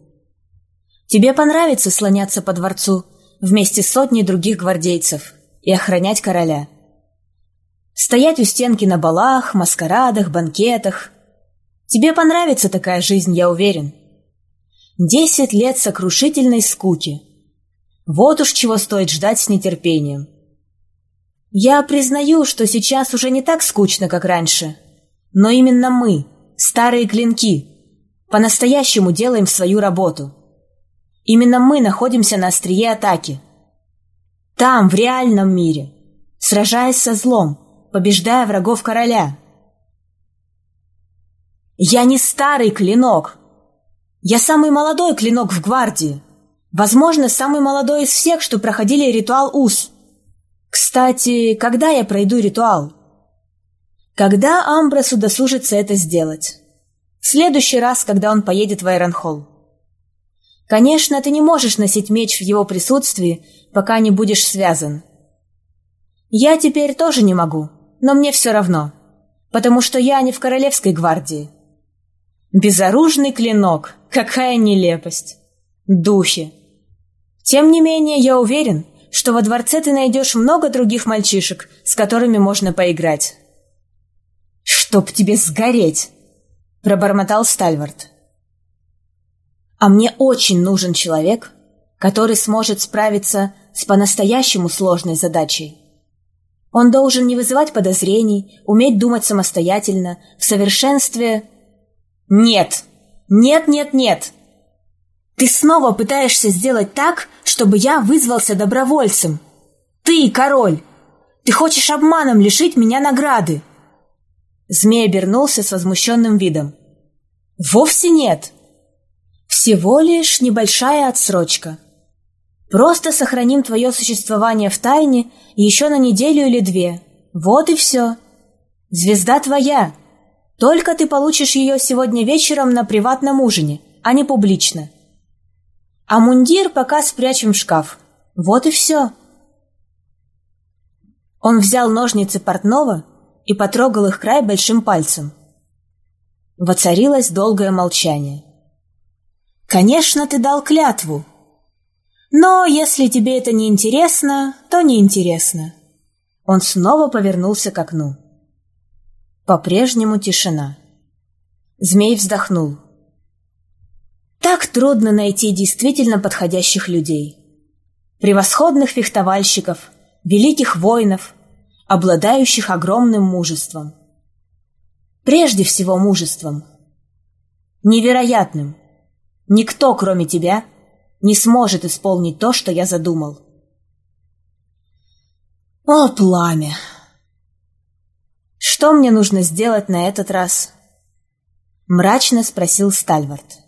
Тебе понравится слоняться по дворцу вместе с сотней других гвардейцев и охранять короля. Стоять у стенки на балах, маскарадах, банкетах – Тебе понравится такая жизнь, я уверен. Десять лет сокрушительной скуки. Вот уж чего стоит ждать с нетерпением. Я признаю, что сейчас уже не так скучно, как раньше. Но именно мы, старые клинки, по-настоящему делаем свою работу. Именно мы находимся на острие атаки. Там, в реальном мире, сражаясь со злом, побеждая врагов короля. Я не старый клинок. Я самый молодой клинок в гвардии. Возможно, самый молодой из всех, что проходили ритуал УС. Кстати, когда я пройду ритуал? Когда Амбросу досужится это сделать? В следующий раз, когда он поедет в Айронхолл. Конечно, ты не можешь носить меч в его присутствии, пока не будешь связан. Я теперь тоже не могу, но мне все равно, потому что я не в Королевской гвардии. Безоружный клинок, какая нелепость. Духи. Тем не менее, я уверен, что во дворце ты найдешь много других мальчишек, с которыми можно поиграть. «Чтоб тебе сгореть!» — пробормотал Стальвард. «А мне очень нужен человек, который сможет справиться с по-настоящему сложной задачей. Он должен не вызывать подозрений, уметь думать самостоятельно, в совершенстве... Нет! Нет, нет, нет! Ты снова пытаешься сделать так, чтобы я вызвался добровольцем. Ты, король! Ты хочешь обманом лишить меня награды!» Змей обернулся с возмущенным видом. «Вовсе нет! Всего лишь небольшая отсрочка. Просто сохраним твое существование в тайне еще на неделю или две. Вот и все. Звезда твоя. Только ты получишь ее сегодня вечером на приватном ужине, а не публично. А мундир пока спрячем в шкаф. Вот и все». Он взял ножницы портного и потрогал их край большим пальцем. Воцарилось долгое молчание. «Конечно, ты дал клятву. Но если тебе это не интересно, то не интересно». Он снова повернулся к окну. По-прежнему тишина. Змей вздохнул. Так трудно найти действительно подходящих людей. Превосходных фехтовальщиков, великих воинов, обладающих огромным мужеством. Прежде всего мужеством. Невероятным. Никто, кроме тебя, не сможет исполнить то, что я задумал. О, пламя! Что мне нужно сделать на этот раз? Мрачно спросил Стальвард.